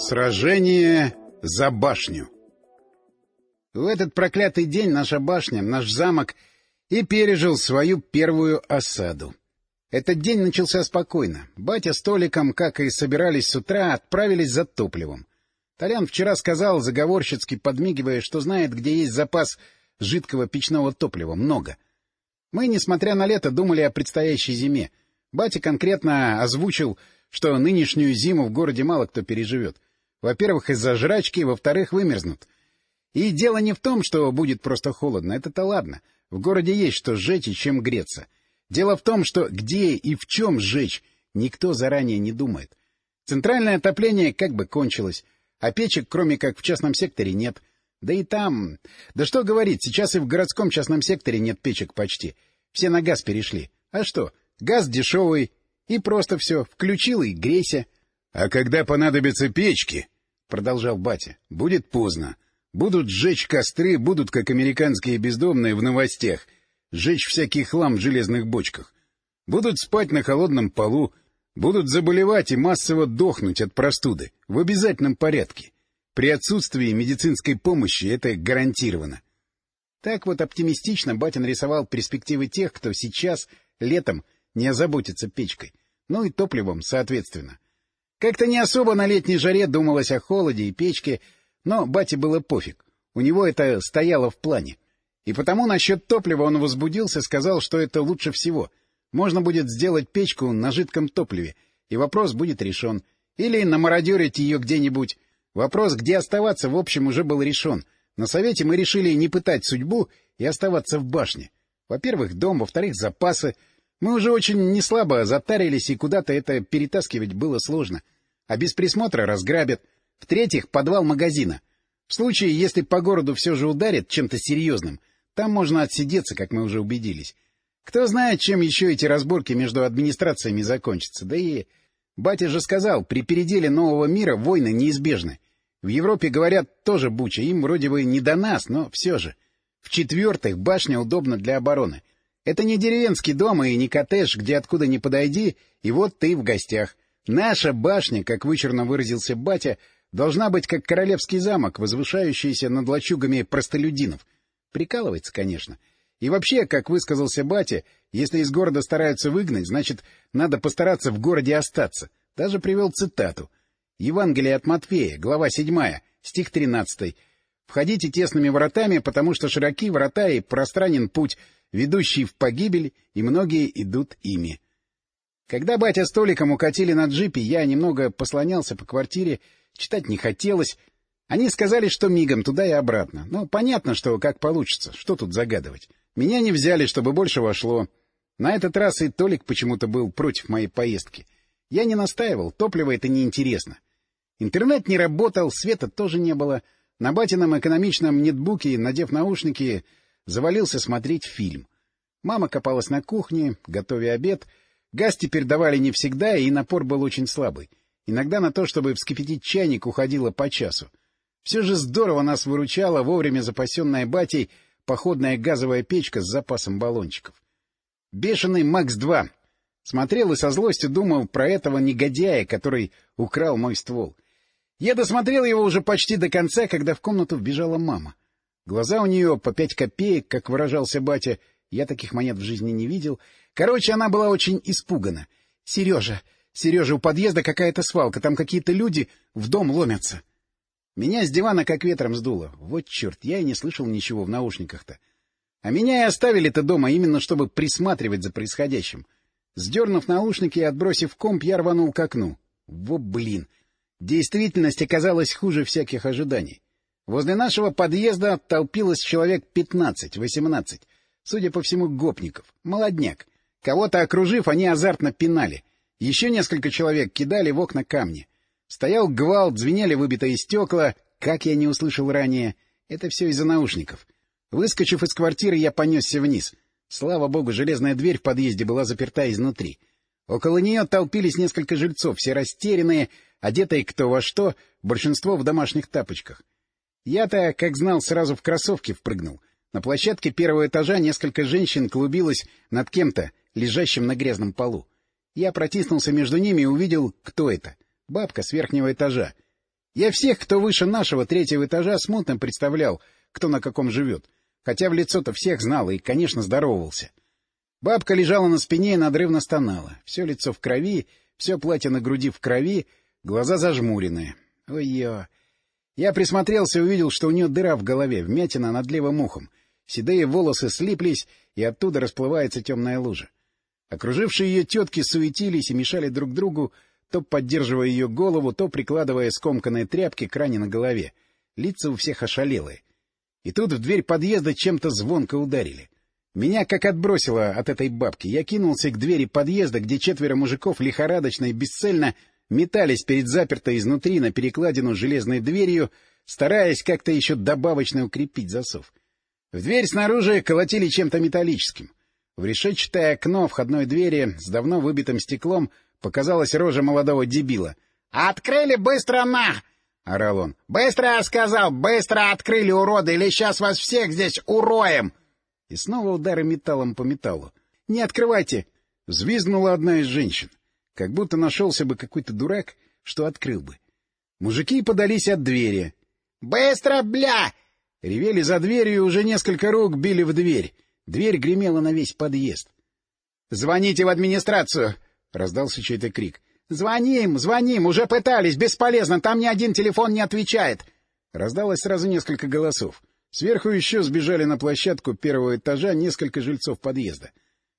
Сражение за башню В этот проклятый день наша башня, наш замок и пережил свою первую осаду. Этот день начался спокойно. Батя с Толиком, как и собирались с утра, отправились за топливом. Толян вчера сказал, заговорщицки подмигивая, что знает, где есть запас жидкого печного топлива. Много. Мы, несмотря на лето, думали о предстоящей зиме. Батя конкретно озвучил, что нынешнюю зиму в городе мало кто переживет. Во-первых, из-за жрачки, во-вторых, вымерзнут. И дело не в том, что будет просто холодно, это-то ладно. В городе есть что сжечь и чем греться. Дело в том, что где и в чем сжечь, никто заранее не думает. Центральное отопление как бы кончилось, а печек, кроме как в частном секторе, нет. Да и там... Да что говорить, сейчас и в городском частном секторе нет печек почти. Все на газ перешли. А что? Газ дешевый. И просто все. Включил и грейся. — А когда понадобятся печки, — продолжал батя, — будет поздно. Будут сжечь костры, будут, как американские бездомные в новостях, сжечь всякий хлам в железных бочках. Будут спать на холодном полу, будут заболевать и массово дохнуть от простуды, в обязательном порядке. При отсутствии медицинской помощи это гарантировано. Так вот оптимистично батя нарисовал перспективы тех, кто сейчас, летом, не озаботится печкой. Ну и топливом, соответственно. Как-то не особо на летней жаре думалось о холоде и печке, но бате было пофиг. У него это стояло в плане. И потому насчет топлива он возбудился, сказал, что это лучше всего. Можно будет сделать печку на жидком топливе, и вопрос будет решен. Или намародерить ее где-нибудь. Вопрос, где оставаться, в общем, уже был решен. На совете мы решили не пытать судьбу и оставаться в башне. Во-первых, дом, во-вторых, запасы. Мы уже очень неслабо затарились, и куда-то это перетаскивать было сложно. А без присмотра разграбят. В-третьих, подвал магазина. В случае, если по городу все же ударит чем-то серьезным, там можно отсидеться, как мы уже убедились. Кто знает, чем еще эти разборки между администрациями закончатся. Да и... Батя же сказал, при переделе нового мира войны неизбежны. В Европе, говорят, тоже буча, им вроде бы не до нас, но все же. В-четвертых, башня удобна для обороны. Это не деревенский дом и не коттедж, где откуда ни подойди, и вот ты в гостях. Наша башня, как вычурно выразился батя, должна быть как королевский замок, возвышающийся над лачугами простолюдинов. Прикалывается, конечно. И вообще, как высказался батя, если из города стараются выгнать, значит, надо постараться в городе остаться. Даже привел цитату. Евангелие от Матфея, глава 7, стих 13. «Входите тесными воротами, потому что широки врата и пространен путь, ведущий в погибель, и многие идут ими. Когда батя с Толиком укатили на джипе, я немного послонялся по квартире, читать не хотелось. Они сказали, что мигом туда и обратно. Ну, понятно, что как получится, что тут загадывать. Меня не взяли, чтобы больше вошло. На этот раз и Толик почему-то был против моей поездки. Я не настаивал, топливо это неинтересно. Интернет не работал, света тоже не было. На батином экономичном нетбуке, надев наушники, завалился смотреть фильм. Мама копалась на кухне, готовя обед. Газ теперь давали не всегда, и напор был очень слабый. Иногда на то, чтобы вскипятить чайник, уходило по часу. Все же здорово нас выручала вовремя запасенная батей походная газовая печка с запасом баллончиков. Бешеный МАКС-2. Смотрел и со злостью думал про этого негодяя, который украл мой ствол. Я досмотрел его уже почти до конца, когда в комнату вбежала мама. Глаза у нее по пять копеек, как выражался батя. Я таких монет в жизни не видел. Короче, она была очень испугана. — Сережа, Сережа, у подъезда какая-то свалка, там какие-то люди в дом ломятся. Меня с дивана как ветром сдуло. Вот черт, я и не слышал ничего в наушниках-то. А меня и оставили-то дома именно, чтобы присматривать за происходящим. Сдернув наушники и отбросив комп, я рванул к окну. Во блин! Действительность оказалась хуже всяких ожиданий. Возле нашего подъезда толпилось человек пятнадцать-восемнадцать. Судя по всему, гопников. Молодняк. Кого-то окружив, они азартно пинали. Еще несколько человек кидали в окна камни. Стоял гвалт, звенели выбитые стекла. Как я не услышал ранее. Это все из-за наушников. Выскочив из квартиры, я понесся вниз. Слава богу, железная дверь в подъезде была заперта изнутри. Около нее толпились несколько жильцов, все растерянные, одетые кто во что, большинство в домашних тапочках. Я-то, как знал, сразу в кроссовки впрыгнул. На площадке первого этажа несколько женщин клубилось над кем-то, лежащим на грязном полу. Я протиснулся между ними и увидел, кто это. Бабка с верхнего этажа. Я всех, кто выше нашего третьего этажа, смутно представлял, кто на каком живет, хотя в лицо-то всех знал и, конечно, здоровался. Бабка лежала на спине и надрывно стонала. Все лицо в крови, все платье на груди в крови, глаза зажмуренные. Ой-ё! Я присмотрелся и увидел, что у нее дыра в голове, вмятина над левым ухом. Седые волосы слиплись, и оттуда расплывается темная лужа. Окружившие ее тетки суетились и мешали друг другу, то поддерживая ее голову, то прикладывая скомканные тряпки к ране на голове. Лица у всех ошалелые. И тут в дверь подъезда чем-то звонко ударили. Меня как отбросило от этой бабки. Я кинулся к двери подъезда, где четверо мужиков лихорадочно и бесцельно метались перед запертой изнутри на перекладину железной дверью, стараясь как-то еще добавочно укрепить засов. В дверь снаружи колотили чем-то металлическим. В решетчатое окно входной двери с давно выбитым стеклом показалась рожа молодого дебила. — Открыли быстро на! — орал он. — Быстро, я сказал, быстро открыли, уроды, или сейчас вас всех здесь уроем! И снова удары металлом по металлу. — Не открывайте! — взвизгнула одна из женщин. Как будто нашелся бы какой-то дурак, что открыл бы. Мужики подались от двери. — Быстро, бля! Ревели за дверью, и уже несколько рук били в дверь. Дверь гремела на весь подъезд. — Звоните в администрацию! — раздался чей-то крик. — Звоним, звоним, уже пытались, бесполезно, там ни один телефон не отвечает. Раздалось сразу несколько голосов. Сверху еще сбежали на площадку первого этажа несколько жильцов подъезда.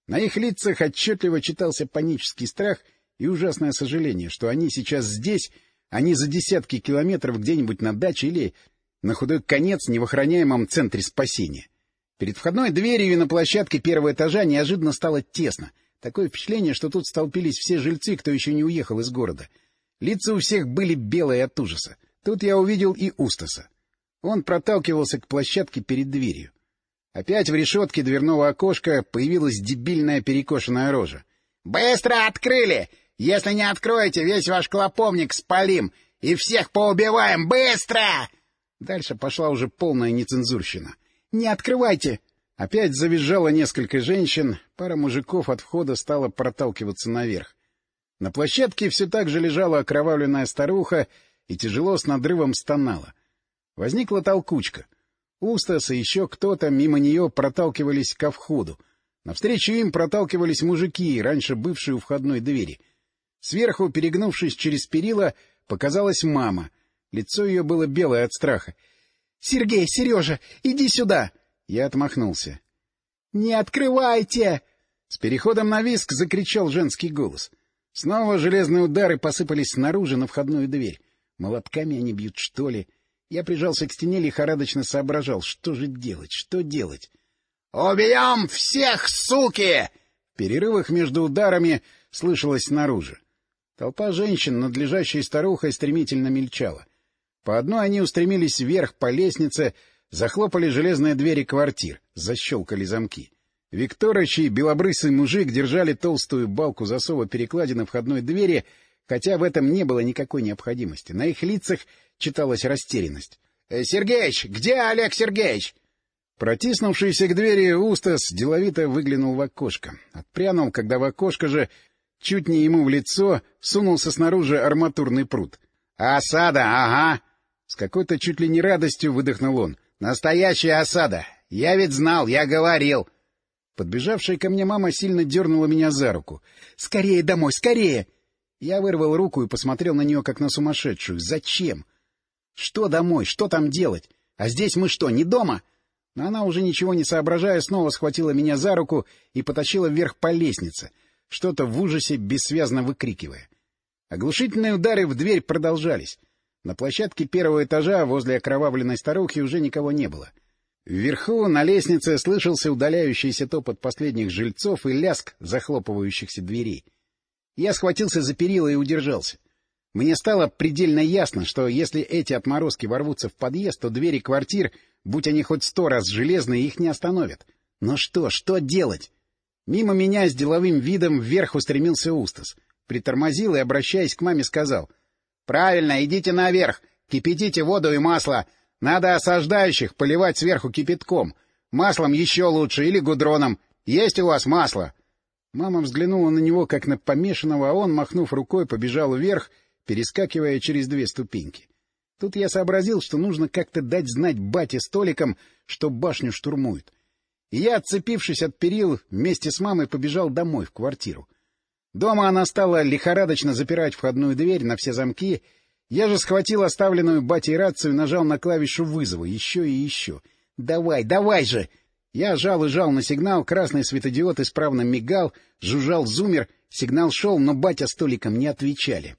На их лицах отчетливо читался панический страх и ужасное сожаление, что они сейчас здесь, а не за десятки километров где-нибудь на даче или, на худой конец, не в охраняемом центре спасения. Перед входной дверью и на площадке первого этажа неожиданно стало тесно. Такое впечатление, что тут столпились все жильцы, кто еще не уехал из города. Лица у всех были белые от ужаса. Тут я увидел и Устаса. Он проталкивался к площадке перед дверью. Опять в решетке дверного окошка появилась дебильная перекошенная рожа. — Быстро открыли! Если не откроете, весь ваш клоповник спалим и всех поубиваем! Быстро! Дальше пошла уже полная нецензурщина. Не открывайте! Опять завизжало несколько женщин, пара мужиков от входа стала проталкиваться наверх. На площадке все так же лежала окровавленная старуха и тяжело с надрывом стонала. Возникла толкучка. Устас и еще кто-то мимо нее проталкивались ко входу. Навстречу им проталкивались мужики, раньше бывшие у входной двери. Сверху, перегнувшись через перила, показалась мама. Лицо ее было белое от страха. — Сергей, Сережа, иди сюда! Я отмахнулся. — Не открывайте! С переходом на виск закричал женский голос. Снова железные удары посыпались снаружи на входную дверь. Молотками они бьют, что ли? Я прижался к стене, лихорадочно соображал, что же делать, что делать. — Убьем всех, суки! В перерывах между ударами слышалось снаружи. Толпа женщин над лежащей старухой стремительно мельчала. По одной они устремились вверх по лестнице, захлопали железные двери квартир, защелкали замки. Викторыч и белобрысый мужик держали толстую балку засова перекладины входной двери, хотя в этом не было никакой необходимости. На их лицах читалась растерянность. «Э, — Сергеич! Где Олег Сергеевич? Протиснувшийся к двери Устас деловито выглянул в окошко. Отпрянул, когда в окошко же, чуть не ему в лицо, сунулся снаружи арматурный пруд. — Осада, ага! С какой-то чуть ли не радостью выдохнул он. — Настоящая осада! Я ведь знал, я говорил! Подбежавшая ко мне мама сильно дернула меня за руку. — Скорее домой, скорее! Я вырвал руку и посмотрел на нее, как на сумасшедшую. Зачем? Что домой? Что там делать? А здесь мы что, не дома? Но она, уже ничего не соображая, снова схватила меня за руку и потащила вверх по лестнице, что-то в ужасе бессвязно выкрикивая. Оглушительные удары в дверь продолжались. На площадке первого этажа возле окровавленной старухи уже никого не было. Вверху на лестнице слышался удаляющийся топот последних жильцов и ляск захлопывающихся дверей. Я схватился за перила и удержался. Мне стало предельно ясно, что если эти отморозки ворвутся в подъезд, то двери квартир, будь они хоть сто раз железные, их не остановят. Но что, что делать? Мимо меня с деловым видом вверх устремился Устас. Притормозил и, обращаясь к маме, сказал — Правильно, идите наверх, кипятите воду и масло. Надо осаждающих поливать сверху кипятком. Маслом еще лучше или гудроном. Есть у вас масло? Мама взглянула на него, как на помешанного, а он, махнув рукой, побежал вверх, перескакивая через две ступеньки. Тут я сообразил, что нужно как-то дать знать бате столикам, что башню штурмуют. И я, отцепившись от перил, вместе с мамой побежал домой, в квартиру. Дома она стала лихорадочно запирать входную дверь на все замки. Я же схватил оставленную батей рацию и нажал на клавишу вызова еще и еще. «Давай, давай же!» Я жал и жал на сигнал, красный светодиод исправно мигал, жужжал зумер, сигнал шел, но батя столиком не отвечали.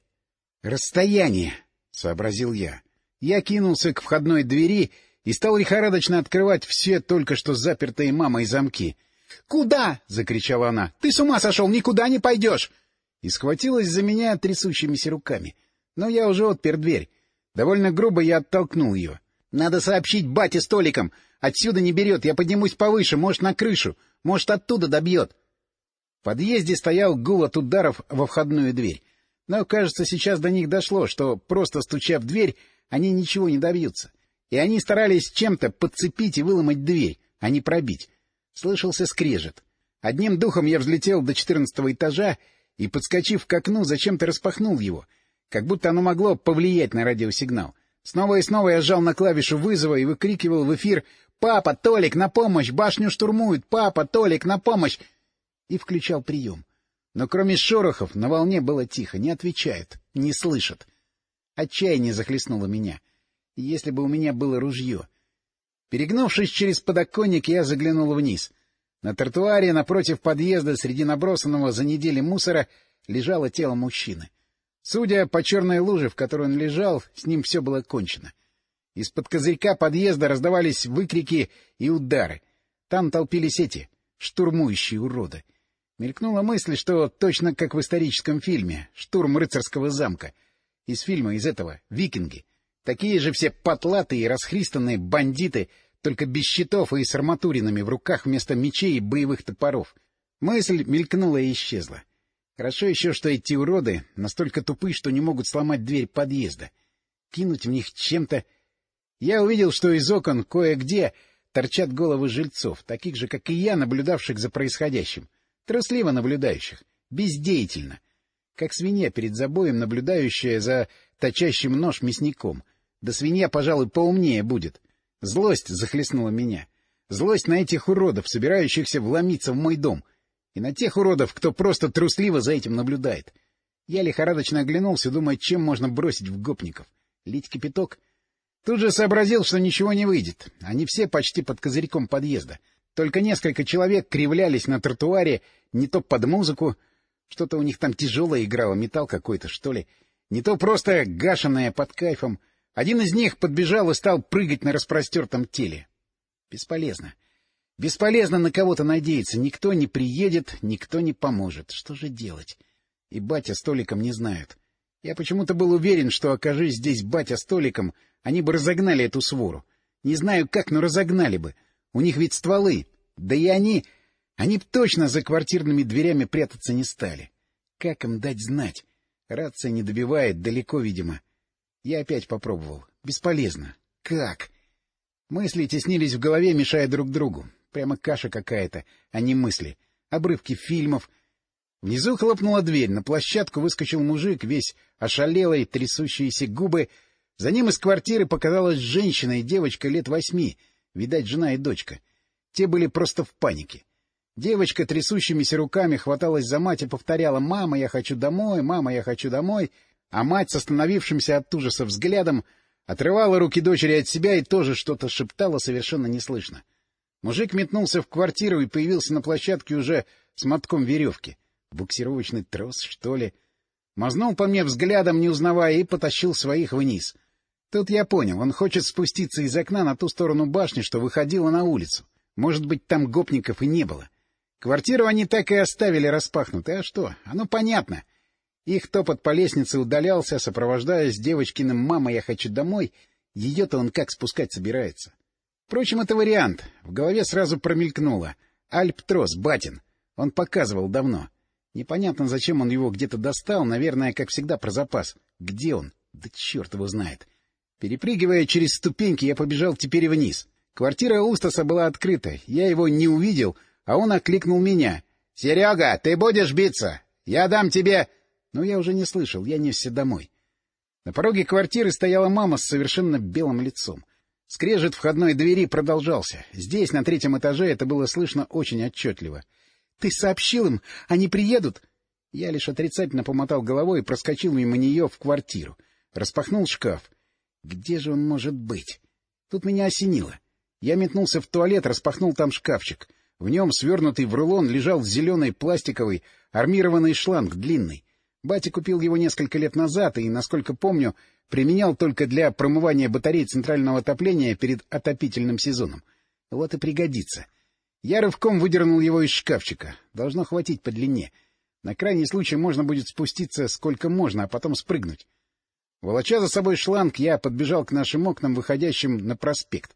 «Расстояние!» — сообразил я. Я кинулся к входной двери и стал лихорадочно открывать все только что запертые мамой замки. «Куда?» — закричала она. «Ты с ума сошел! Никуда не пойдешь!» И схватилась за меня трясущимися руками. Но я уже отпер дверь. Довольно грубо я оттолкнул ее. «Надо сообщить бате столикам! Отсюда не берет, я поднимусь повыше, может, на крышу, может, оттуда добьет!» В подъезде стоял гул от ударов во входную дверь. Но, кажется, сейчас до них дошло, что, просто стуча в дверь, они ничего не добьются. И они старались чем-то подцепить и выломать дверь, а не пробить. Слышался скрежет. Одним духом я взлетел до четырнадцатого этажа и, подскочив к окну, зачем-то распахнул его, как будто оно могло повлиять на радиосигнал. Снова и снова я жал на клавишу вызова и выкрикивал в эфир «Папа, Толик, на помощь! Башню штурмуют! Папа, Толик, на помощь!» и включал прием. Но кроме шорохов на волне было тихо, не отвечают, не слышат. Отчаяние захлестнуло меня. Если бы у меня было ружье... Перегнувшись через подоконник, я заглянул вниз. На тротуаре напротив подъезда среди набросанного за неделю мусора лежало тело мужчины. Судя по черной луже, в которой он лежал, с ним все было кончено. Из-под козырька подъезда раздавались выкрики и удары. Там толпились эти, штурмующие уроды. Мелькнула мысль, что точно как в историческом фильме «Штурм рыцарского замка». Из фильма из этого «Викинги». Такие же все потлатые и расхристанные бандиты, только без щитов и с арматуринами в руках вместо мечей и боевых топоров. Мысль мелькнула и исчезла. Хорошо еще, что эти уроды настолько тупы, что не могут сломать дверь подъезда. Кинуть в них чем-то... Я увидел, что из окон кое-где торчат головы жильцов, таких же, как и я, наблюдавших за происходящим трусливо наблюдающих, бездеятельно, как свинья перед забоем, наблюдающая за точащим нож мясником. Да свинья, пожалуй, поумнее будет. Злость захлестнула меня. Злость на этих уродов, собирающихся вломиться в мой дом. И на тех уродов, кто просто трусливо за этим наблюдает. Я лихорадочно оглянулся, думая, чем можно бросить в гопников. Лить кипяток? Тут же сообразил, что ничего не выйдет. Они все почти под козырьком подъезда. Только несколько человек кривлялись на тротуаре, не то под музыку, что-то у них там тяжелое играло, металл какой-то, что ли, не то просто гашенное под кайфом. Один из них подбежал и стал прыгать на распростертом теле. Бесполезно. Бесполезно на кого-то надеяться. Никто не приедет, никто не поможет. Что же делать? И батя с Толиком не знают. Я почему-то был уверен, что, окажись здесь батя с Толиком, они бы разогнали эту свору. Не знаю как, но разогнали бы. У них ведь стволы. Да и они... Они б точно за квартирными дверями прятаться не стали. Как им дать знать? Рация не добивает, далеко, видимо. Я опять попробовал. Бесполезно. Как? Мысли теснились в голове, мешая друг другу. Прямо каша какая-то, а не мысли. Обрывки фильмов. Внизу хлопнула дверь. На площадку выскочил мужик, весь ошалелый, трясущиеся губы. За ним из квартиры показалась женщина и девочка лет восьми — Видать, жена и дочка. Те были просто в панике. Девочка трясущимися руками хваталась за мать и повторяла «Мама, я хочу домой! Мама, я хочу домой!» А мать с остановившимся от ужаса взглядом отрывала руки дочери от себя и тоже что-то шептала совершенно неслышно. Мужик метнулся в квартиру и появился на площадке уже с мотком веревки. Буксировочный трос, что ли? Мазнул по мне взглядом, не узнавая, и потащил своих вниз — Тут я понял, он хочет спуститься из окна на ту сторону башни, что выходила на улицу. Может быть, там гопников и не было. Квартиру они так и оставили распахнутой. А что? Оно понятно. Их топот по лестнице удалялся, сопровождаясь девочкиным «мама, я хочу домой». Ее-то он как спускать собирается? Впрочем, это вариант. В голове сразу промелькнуло. Альптрос, Батин. Он показывал давно. Непонятно, зачем он его где-то достал, наверное, как всегда, про запас. Где он? Да черт его знает. Перепрыгивая через ступеньки, я побежал теперь вниз. Квартира Устаса была открыта. Я его не увидел, а он окликнул меня. — Серега, ты будешь биться? Я дам тебе... Но я уже не слышал, я несся домой. На пороге квартиры стояла мама с совершенно белым лицом. Скрежет входной двери продолжался. Здесь, на третьем этаже, это было слышно очень отчетливо. — Ты сообщил им? Они приедут? Я лишь отрицательно помотал головой и проскочил мимо нее в квартиру. Распахнул шкаф. Где же он может быть? Тут меня осенило. Я метнулся в туалет, распахнул там шкафчик. В нем, свернутый в рулон, лежал зеленый пластиковый армированный шланг длинный. Батя купил его несколько лет назад и, насколько помню, применял только для промывания батарей центрального отопления перед отопительным сезоном. Вот и пригодится. Я рывком выдернул его из шкафчика. Должно хватить по длине. На крайний случай можно будет спуститься сколько можно, а потом спрыгнуть. Волоча за собой шланг, я подбежал к нашим окнам, выходящим на проспект.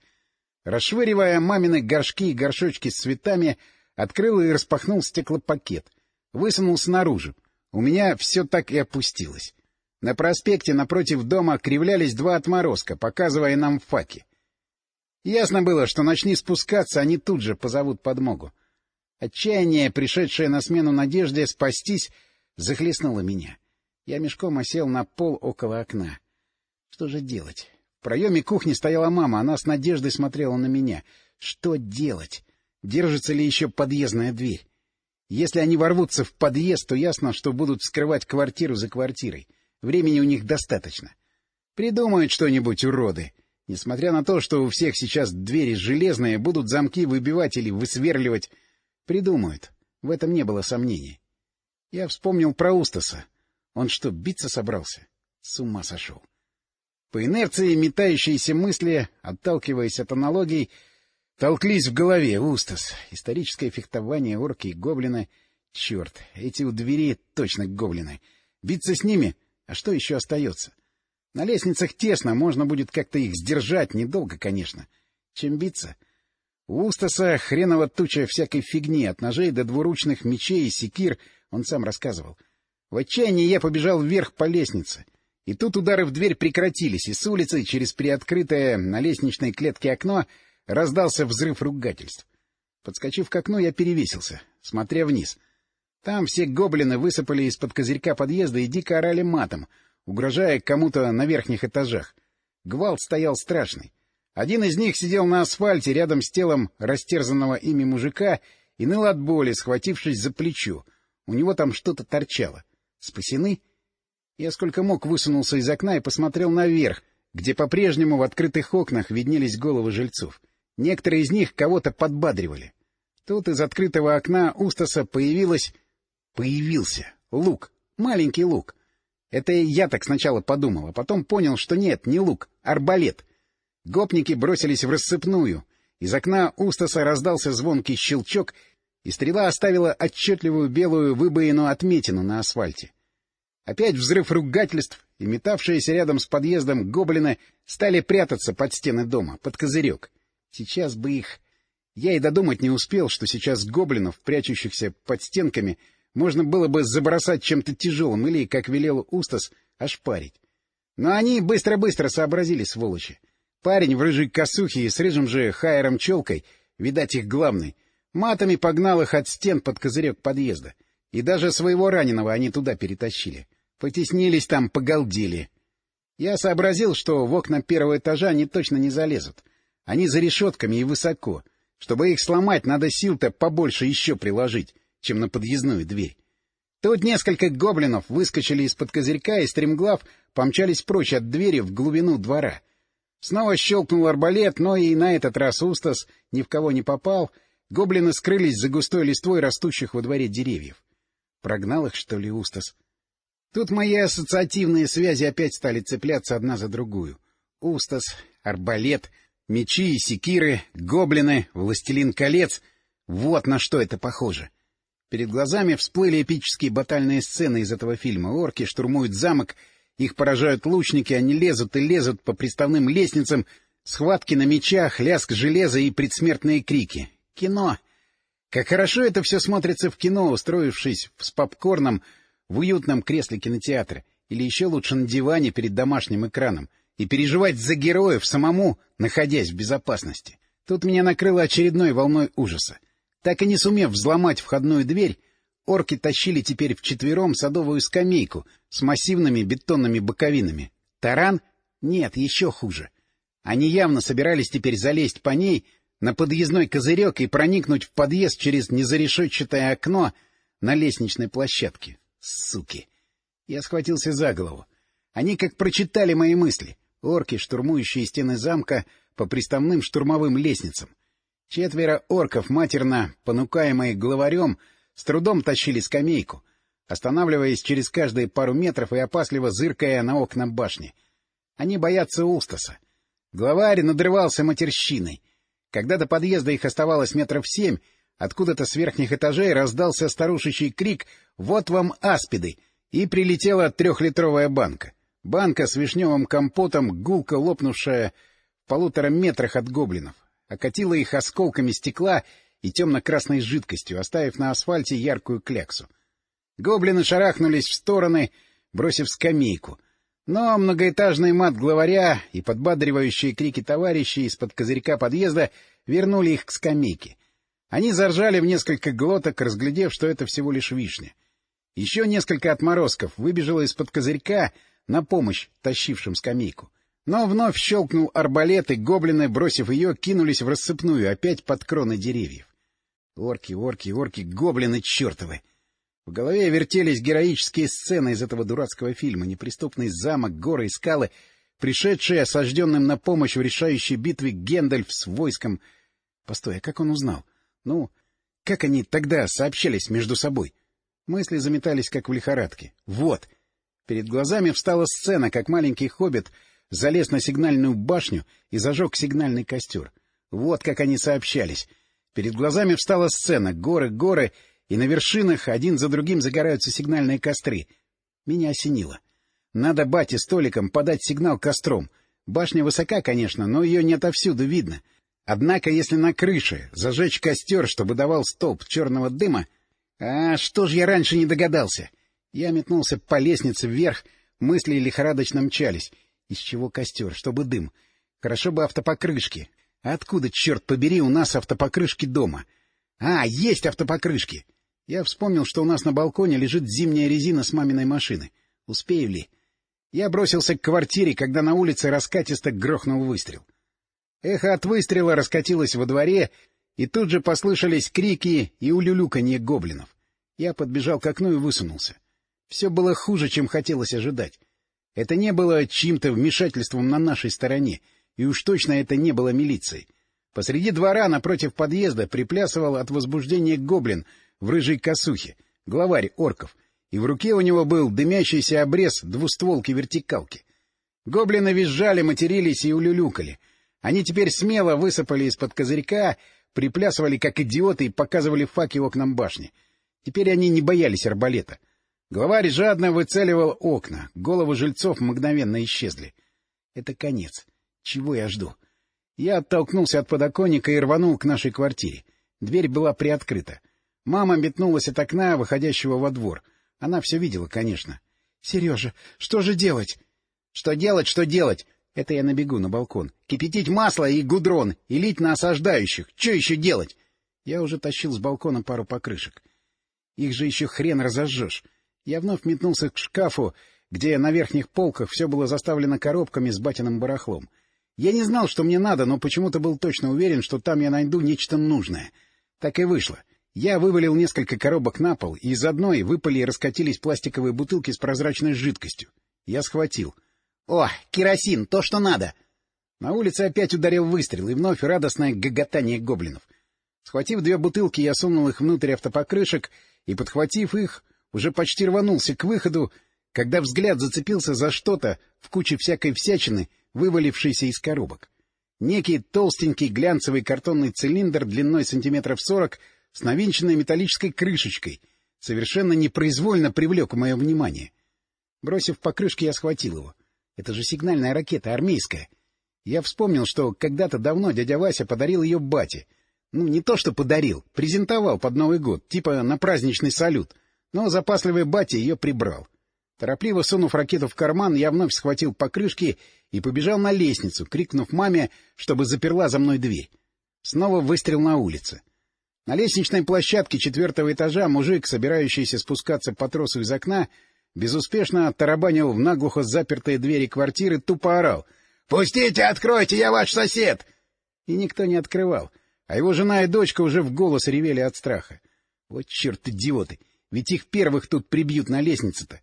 Расшвыривая мамины горшки и горшочки с цветами, открыл и распахнул стеклопакет. Высунулся наружу. У меня все так и опустилось. На проспекте напротив дома кривлялись два отморозка, показывая нам факи. Ясно было, что начни спускаться, они тут же позовут подмогу. Отчаяние, пришедшее на смену надежде спастись, захлестнуло меня. Я мешком осел на пол около окна. Что же делать? В проеме кухни стояла мама, она с надеждой смотрела на меня. Что делать? Держится ли еще подъездная дверь? Если они ворвутся в подъезд, то ясно, что будут вскрывать квартиру за квартирой. Времени у них достаточно. Придумают что-нибудь, уроды. Несмотря на то, что у всех сейчас двери железные, будут замки выбивать или высверливать. Придумают. В этом не было сомнений. Я вспомнил про Устаса. Он что, биться собрался? С ума сошел. По инерции метающиеся мысли, отталкиваясь от аналогий, толклись в голове. Устас, историческое фехтование, орки и гоблины. Черт, эти у двери точно гоблины. Биться с ними? А что еще остается? На лестницах тесно, можно будет как-то их сдержать, недолго, конечно. Чем биться? У Устаса хреново туча всякой фигни, от ножей до двуручных мечей и секир, он сам рассказывал — в отчаянии я побежал вверх по лестнице. И тут удары в дверь прекратились, и с улицы, через приоткрытое на лестничной клетке окно, раздался взрыв ругательств. Подскочив к окну, я перевесился, смотря вниз. Там все гоблины высыпали из-под козырька подъезда и дико орали матом, угрожая кому-то на верхних этажах. Гвалт стоял страшный. Один из них сидел на асфальте рядом с телом растерзанного ими мужика и ныл от боли, схватившись за плечо. У него там что-то торчало. Спасены? Я сколько мог высунулся из окна и посмотрел наверх, где по-прежнему в открытых окнах виднелись головы жильцов. Некоторые из них кого-то подбадривали. Тут из открытого окна Устаса появилась... Появился лук. Маленький лук. Это я так сначала подумал, а потом понял, что нет, не лук, арбалет. Гопники бросились в рассыпную. Из окна Устаса раздался звонкий щелчок, и стрела оставила отчетливую белую выбоину отметину на асфальте. Опять взрыв ругательств, и метавшиеся рядом с подъездом гоблины стали прятаться под стены дома, под козырек. Сейчас бы их... Я и додумать не успел, что сейчас гоблинов, прячущихся под стенками, можно было бы забросать чем-то тяжелым или, как велел Устас, ошпарить. Но они быстро-быстро сообразили, сволочи. Парень в рыжей косухе и с рыжим же хайером-челкой, видать, их главный, матами погнал их от стен под козырек подъезда. И даже своего раненого они туда перетащили. Потеснились там, погалдели. Я сообразил, что в окна первого этажа они точно не залезут. Они за решетками и высоко. Чтобы их сломать, надо сил-то побольше еще приложить, чем на подъездную дверь. Тут несколько гоблинов выскочили из-под козырька и, стремглав, помчались прочь от двери в глубину двора. Снова щелкнул арбалет, но и на этот раз Устас ни в кого не попал. Гоблины скрылись за густой листвой растущих во дворе деревьев. Прогнал их, что ли, Устас? Тут мои ассоциативные связи опять стали цепляться одна за другую. Устас, арбалет, мечи и секиры, гоблины, властелин колец — вот на что это похоже. Перед глазами всплыли эпические батальные сцены из этого фильма. Орки штурмуют замок, их поражают лучники, они лезут и лезут по приставным лестницам, схватки на мечах, лязг железа и предсмертные крики. Кино! Как хорошо это все смотрится в кино, устроившись с попкорном в уютном кресле кинотеатра, или еще лучше на диване перед домашним экраном, и переживать за героев самому, находясь в безопасности. Тут меня накрыло очередной волной ужаса. Так и не сумев взломать входную дверь, орки тащили теперь вчетвером садовую скамейку с массивными бетонными боковинами. Таран? Нет, еще хуже. Они явно собирались теперь залезть по ней на подъездной козырек и проникнуть в подъезд через незарешетчатое окно на лестничной площадке. Суки! Я схватился за голову. Они как прочитали мои мысли. Орки, штурмующие стены замка по приставным штурмовым лестницам. Четверо орков, матерно понукаемые главарем, с трудом тащили скамейку, останавливаясь через каждые пару метров и опасливо зыркая на окна башни. Они боятся Устаса. Главарь надрывался матерщиной. Когда до подъезда их оставалось метров семь, откуда-то с верхних этажей раздался старушечий крик «Вот вам аспиды!» и прилетела трехлитровая банка. Банка с вишневым компотом, гулко лопнувшая в полутора метрах от гоблинов, окатила их осколками стекла и темно-красной жидкостью, оставив на асфальте яркую кляксу. Гоблины шарахнулись в стороны, бросив скамейку. Но многоэтажный мат главаря и подбадривающие крики товарищей из-под козырька подъезда вернули их к скамейке. Они заржали в несколько глоток, разглядев, что это всего лишь вишня. Еще несколько отморозков выбежало из-под козырька на помощь тащившим скамейку. Но вновь щелкнул арбалет, и гоблины, бросив ее, кинулись в рассыпную, опять под кроны деревьев. Орки, орки, орки, гоблины чертовы! В голове вертелись героические сцены из этого дурацкого фильма. Неприступный замок, горы и скалы, пришедшие осажденным на помощь в решающей битве Гендальф с войском. Постой, а как он узнал? Ну, как они тогда сообщались между собой? Мысли заметались, как в лихорадке. Вот! Перед глазами встала сцена, как маленький хоббит залез на сигнальную башню и зажег сигнальный костер. Вот как они сообщались. Перед глазами встала сцена. Горы, горы, и на вершинах один за другим загораются сигнальные костры. Меня осенило. Надо бате столиком подать сигнал костром. Башня высока, конечно, но ее не отовсюду видно. Однако, если на крыше зажечь костер, чтобы давал столб черного дыма... А что ж я раньше не догадался? Я метнулся по лестнице вверх, мысли лихорадочно мчались. Из чего костер? Чтобы дым. Хорошо бы автопокрышки. Откуда, черт побери, у нас автопокрышки дома? А, есть автопокрышки! Я вспомнил, что у нас на балконе лежит зимняя резина с маминой машины. Успею ли? Я бросился к квартире, когда на улице раскатисто грохнул выстрел. Эхо от выстрела раскатилось во дворе, и тут же послышались крики и улюлюканье гоблинов. Я подбежал к окну и высунулся. Все было хуже, чем хотелось ожидать. Это не было чьим-то вмешательством на нашей стороне, и уж точно это не было милицией. Посреди двора напротив подъезда приплясывал от возбуждения гоблин в рыжей косухе, главарь орков, и в руке у него был дымящийся обрез двустволки-вертикалки. Гоблины визжали, матерились и улюлюкали. Они теперь смело высыпали из-под козырька, приплясывали как идиоты и показывали факи окнам башни. Теперь они не боялись арбалета. Главарь жадно выцеливал окна, головы жильцов мгновенно исчезли. Это конец. Чего я жду? Я оттолкнулся от подоконника и рванул к нашей квартире. Дверь была приоткрыта. Мама метнулась от окна, выходящего во двор. Она все видела, конечно. — Сережа, что же делать? — Что делать, что делать? Это я набегу на балкон. Кипятить масло и гудрон, и лить на осаждающих. Что еще делать? Я уже тащил с балкона пару покрышек. Их же еще хрен разожжешь. Я вновь метнулся к шкафу, где на верхних полках все было заставлено коробками с батиным барахлом. Я не знал, что мне надо, но почему-то был точно уверен, что там я найду нечто нужное. Так и вышло. Я вывалил несколько коробок на пол, и из одной выпали и раскатились пластиковые бутылки с прозрачной жидкостью. Я схватил. — О, керосин, то, что надо! На улице опять ударил выстрел, и вновь радостное гоготание гоблинов. Схватив две бутылки, я сунул их внутрь автопокрышек и, подхватив их, уже почти рванулся к выходу, когда взгляд зацепился за что-то в куче всякой всячины, вывалившейся из коробок. Некий толстенький глянцевый картонный цилиндр длиной сантиметров сорок с навинченной металлической крышечкой совершенно непроизвольно привлек мое внимание. Бросив покрышки, я схватил его. Это же сигнальная ракета, армейская. Я вспомнил, что когда-то давно дядя Вася подарил ее бате. Ну, не то что подарил, презентовал под Новый год, типа на праздничный салют — но запасливый батя ее прибрал. Торопливо сунув ракету в карман, я вновь схватил покрышки и побежал на лестницу, крикнув маме, чтобы заперла за мной дверь. Снова выстрел на улице. На лестничной площадке четвертого этажа мужик, собирающийся спускаться по тросу из окна, безуспешно оттарабанил в наглухо запертые двери квартиры, тупо орал. — Пустите, откройте, я ваш сосед! И никто не открывал, а его жена и дочка уже в голос ревели от страха. Вот черт идиоты! Ведь их первых тут прибьют на лестнице-то.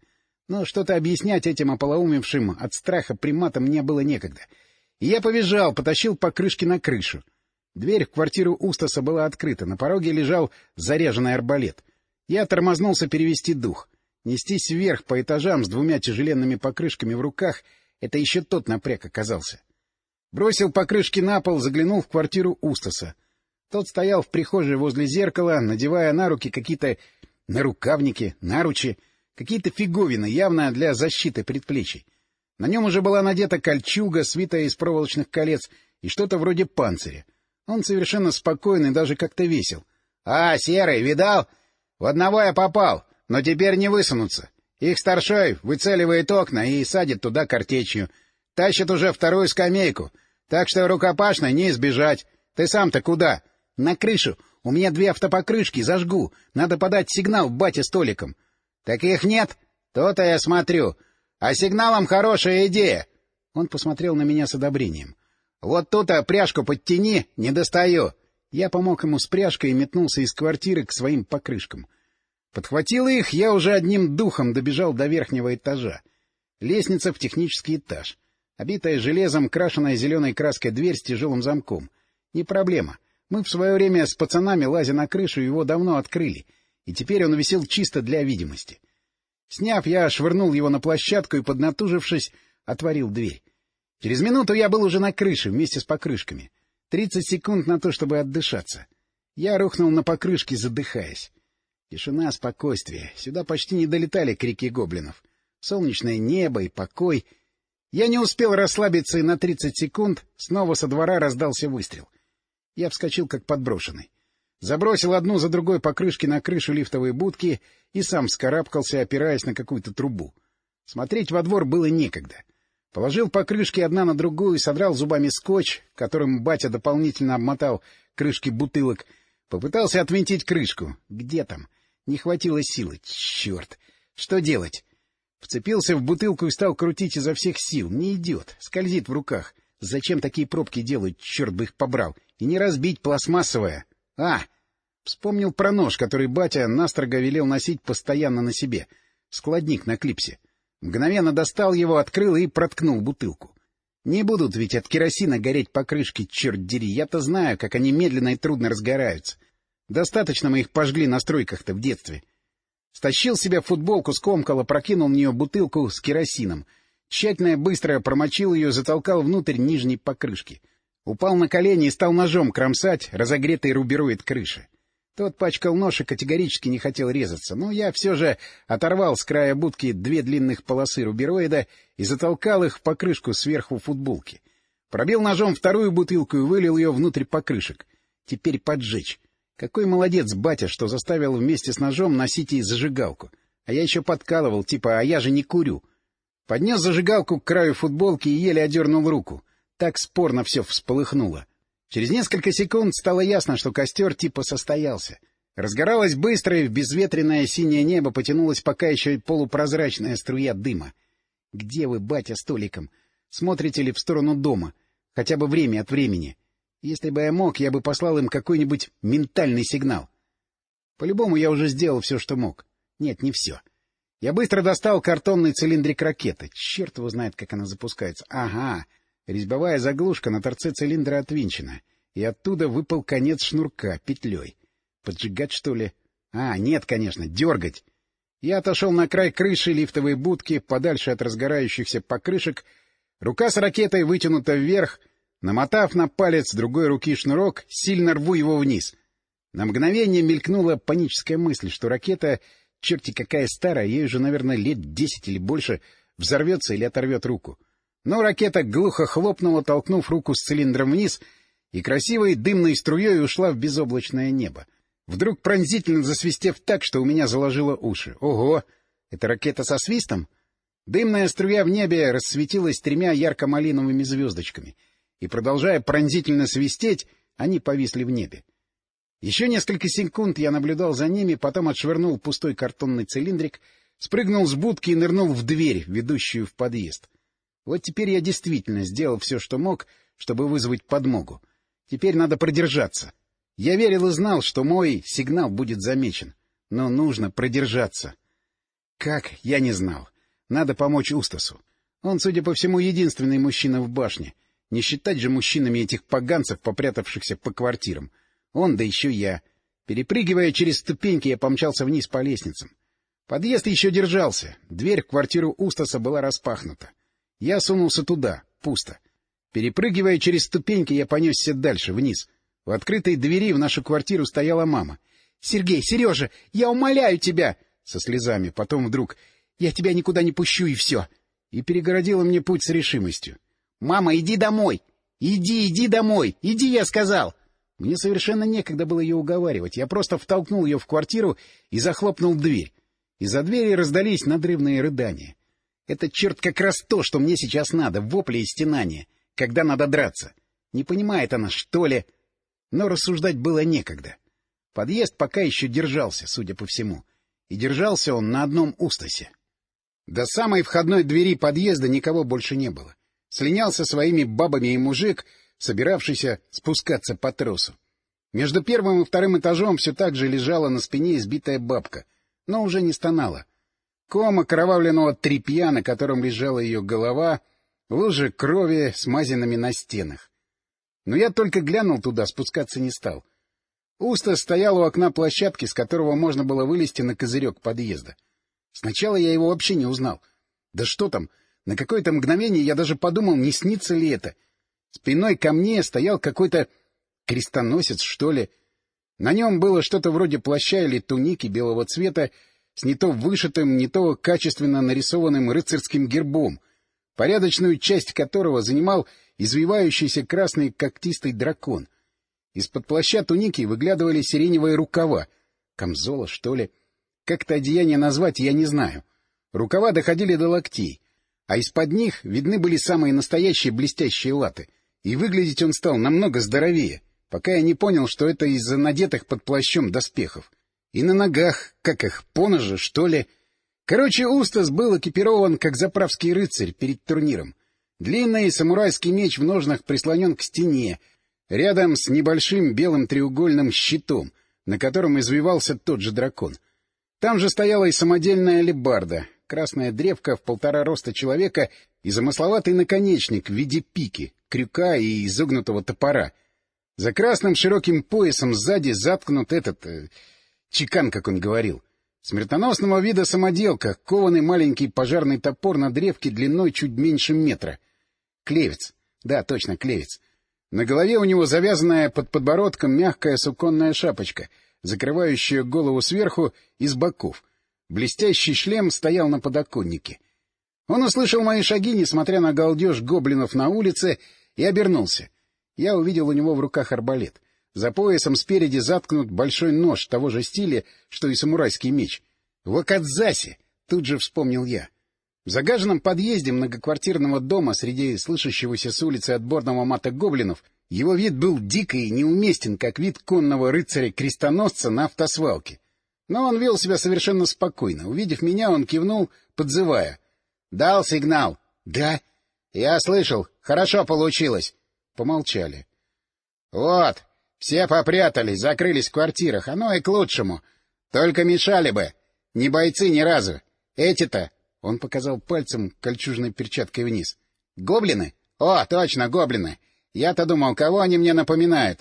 Но что-то объяснять этим ополоумевшим от страха приматам мне было некогда. И я побежал, потащил по крышке на крышу. Дверь в квартиру Устаса была открыта, на пороге лежал заряженный арбалет. Я тормознулся перевести дух. Нестись вверх по этажам с двумя тяжеленными покрышками в руках — это еще тот напряг оказался. Бросил покрышки на пол, заглянул в квартиру Устаса. Тот стоял в прихожей возле зеркала, надевая на руки какие-то нарукавники, наручи, какие-то фиговины, явно для защиты предплечий. На нем уже была надета кольчуга, свитая из проволочных колец, и что-то вроде панциря. Он совершенно спокойный, даже как-то весел. — А, Серый, видал? В одного я попал, но теперь не высунуться. Их старшой выцеливает окна и садит туда картечью. Тащит уже вторую скамейку. Так что рукопашно не избежать. Ты сам-то куда? — На крышу. У меня две автопокрышки, зажгу. Надо подать сигнал бате столиком. — Так их нет? То-то я смотрю. А сигналом хорошая идея. Он посмотрел на меня с одобрением. — Вот тут-то пряжку подтяни, не достаю. Я помог ему с пряжкой и метнулся из квартиры к своим покрышкам. Подхватил их, я уже одним духом добежал до верхнего этажа. Лестница в технический этаж. Обитая железом, крашеная зеленой краской дверь с тяжелым замком. Не проблема. Мы в свое время с пацанами, лазя на крышу, его давно открыли, и теперь он висел чисто для видимости. Сняв, я швырнул его на площадку и, поднатужившись, отворил дверь. Через минуту я был уже на крыше вместе с покрышками. Тридцать секунд на то, чтобы отдышаться. Я рухнул на покрышке, задыхаясь. Тишина, спокойствие. Сюда почти не долетали крики гоблинов. Солнечное небо и покой. Я не успел расслабиться, и на тридцать секунд снова со двора раздался выстрел — я вскочил, как подброшенный. Забросил одну за другой покрышки на крышу лифтовой будки и сам вскарабкался, опираясь на какую-то трубу. Смотреть во двор было некогда. Положил покрышки одна на другую, содрал зубами скотч, которым батя дополнительно обмотал крышки бутылок, попытался отвинтить крышку. Где там? Не хватило силы. Черт! Что делать? Вцепился в бутылку и стал крутить изо всех сил. Не идет, скользит в руках. Зачем такие пробки делают, черт бы их побрал? И не разбить пластмассовое. А! Вспомнил про нож, который батя настрого велел носить постоянно на себе. Складник на клипсе. Мгновенно достал его, открыл и проткнул бутылку. Не будут ведь от керосина гореть покрышки, черт дери. Я-то знаю, как они медленно и трудно разгораются. Достаточно мы их пожгли на стройках-то в детстве. Стащил себе футболку, скомкал, прокинул в нее бутылку с керосином — Тщательно и быстро промочил ее, затолкал внутрь нижней покрышки. Упал на колени и стал ножом кромсать разогретый рубероид крыши. Тот пачкал нож и категорически не хотел резаться, но я все же оторвал с края будки две длинных полосы рубероида и затолкал их в покрышку сверху футболки. Пробил ножом вторую бутылку и вылил ее внутрь покрышек. Теперь поджечь. Какой молодец батя, что заставил вместе с ножом носить и зажигалку. А я еще подкалывал, типа, а я же не курю. Поднес зажигалку к краю футболки и еле одернул руку. Так спорно все всполыхнуло. Через несколько секунд стало ясно, что костер типа состоялся. Разгоралось быстро, и в безветренное синее небо потянулась пока еще полупрозрачная струя дыма. — Где вы, батя, столиком? Смотрите ли в сторону дома? Хотя бы время от времени. Если бы я мог, я бы послал им какой-нибудь ментальный сигнал. По-любому я уже сделал все, что мог. Нет, не все. Я быстро достал картонный цилиндрик ракеты. Черт его знает, как она запускается. Ага, резьбовая заглушка на торце цилиндра отвинчена. И оттуда выпал конец шнурка петлей. Поджигать, что ли? А, нет, конечно, дергать. Я отошел на край крыши лифтовой будки, подальше от разгорающихся покрышек. Рука с ракетой вытянута вверх. Намотав на палец другой руки шнурок, сильно рву его вниз. На мгновение мелькнула паническая мысль, что ракета черти какая старая, ей уже, наверное, лет десять или больше, взорвется или оторвет руку. Но ракета глухо хлопнула, толкнув руку с цилиндром вниз, и красивой дымной струей ушла в безоблачное небо. Вдруг пронзительно засвистев так, что у меня заложило уши. Ого! Это ракета со свистом? Дымная струя в небе рассветилась тремя ярко-малиновыми звездочками, и, продолжая пронзительно свистеть, они повисли в небе. Еще несколько секунд я наблюдал за ними, потом отшвырнул пустой картонный цилиндрик, Спрыгнул с будки и нырнул в дверь, ведущую в подъезд. Вот теперь я действительно сделал все, что мог, чтобы вызвать подмогу. Теперь надо продержаться. Я верил и знал, что мой сигнал будет замечен. Но нужно продержаться. Как, я не знал. Надо помочь Устасу. Он, судя по всему, единственный мужчина в башне. Не считать же мужчинами этих поганцев, попрятавшихся по квартирам. Он, да еще я. Перепрыгивая через ступеньки, я помчался вниз по лестницам. Подъезд еще держался. Дверь в квартиру Устаса была распахнута. Я сунулся туда. Пусто. Перепрыгивая через ступеньки, я понесся дальше, вниз. В открытой двери в нашу квартиру стояла мама. — Сергей, Сережа, я умоляю тебя! Со слезами. Потом вдруг... — Я тебя никуда не пущу, и все. И перегородила мне путь с решимостью. — Мама, иди домой! Иди, иди домой! Иди, я сказал! Мне совершенно некогда было ее уговаривать. Я просто втолкнул ее в квартиру и захлопнул дверь. Из-за двери раздались надрывные рыдания. Это, черт, как раз то, что мне сейчас надо — вопли и стенания, когда надо драться. Не понимает она, что ли... Но рассуждать было некогда. Подъезд пока еще держался, судя по всему. И держался он на одном устасе. До самой входной двери подъезда никого больше не было. Слинялся своими бабами и мужик, собиравшийся спускаться по тросу. Между первым и вторым этажом все так же лежала на спине избитая бабка, но уже не стонала. Ком окровавленного тряпья, на котором лежала ее голова, лужи крови, смазанными на стенах. Но я только глянул туда, спускаться не стал. Уста стоял у окна площадки, с которого можно было вылезти на козырек подъезда. Сначала я его вообще не узнал. Да что там, на какое-то мгновение я даже подумал, не снится ли это. Спиной ко мне стоял какой-то крестоносец, что ли. На нем было что-то вроде плаща или туники белого цвета с не то вышитым, не то качественно нарисованным рыцарским гербом, порядочную часть которого занимал извивающийся красный когтистый дракон. Из-под плаща туники выглядывали сиреневые рукава. Камзола, что ли? Как-то одеяние назвать я не знаю. Рукава доходили до локтей, а из-под них видны были самые настоящие блестящие латы. И выглядеть он стал намного здоровее, пока я не понял, что это из-за надетых под плащом доспехов. И на ногах, как их, поножи, что ли. Короче, Устас был экипирован, как заправский рыцарь перед турниром. Длинный самурайский меч в ножнах прислонен к стене, рядом с небольшим белым треугольным щитом, на котором извивался тот же дракон. Там же стояла и самодельная лебарда, красная древка в полтора роста человека и замысловатый наконечник в виде пики, крюка и изогнутого топора. За красным широким поясом сзади заткнут этот... Э, чекан, как он говорил. Смертоносного вида самоделка, кованый маленький пожарный топор на древке длиной чуть меньше метра — Клевец. Да, точно, клевец. На голове у него завязанная под подбородком мягкая суконная шапочка, закрывающая голову сверху и с боков. Блестящий шлем стоял на подоконнике. Он услышал мои шаги, несмотря на галдеж гоблинов на улице, и обернулся. Я увидел у него в руках арбалет. За поясом спереди заткнут большой нож того же стиля, что и самурайский меч. «Вакадзаси!» — тут же вспомнил я. В загаженном подъезде многоквартирного дома среди слышащегося с улицы отборного мата гоблинов его вид был дико и неуместен, как вид конного рыцаря-крестоносца на автосвалке. Но он вел себя совершенно спокойно. Увидев меня, он кивнул, подзывая. — Дал сигнал. — Да. — Я слышал. Хорошо получилось. Помолчали. — Вот. Все попрятались, закрылись в квартирах. Оно и к лучшему. Только мешали бы. Не бойцы ни разу. Эти-то он показал пальцем кольчужной перчаткой вниз. «Гоблины? О, точно, гоблины! Я-то думал, кого они мне напоминают?»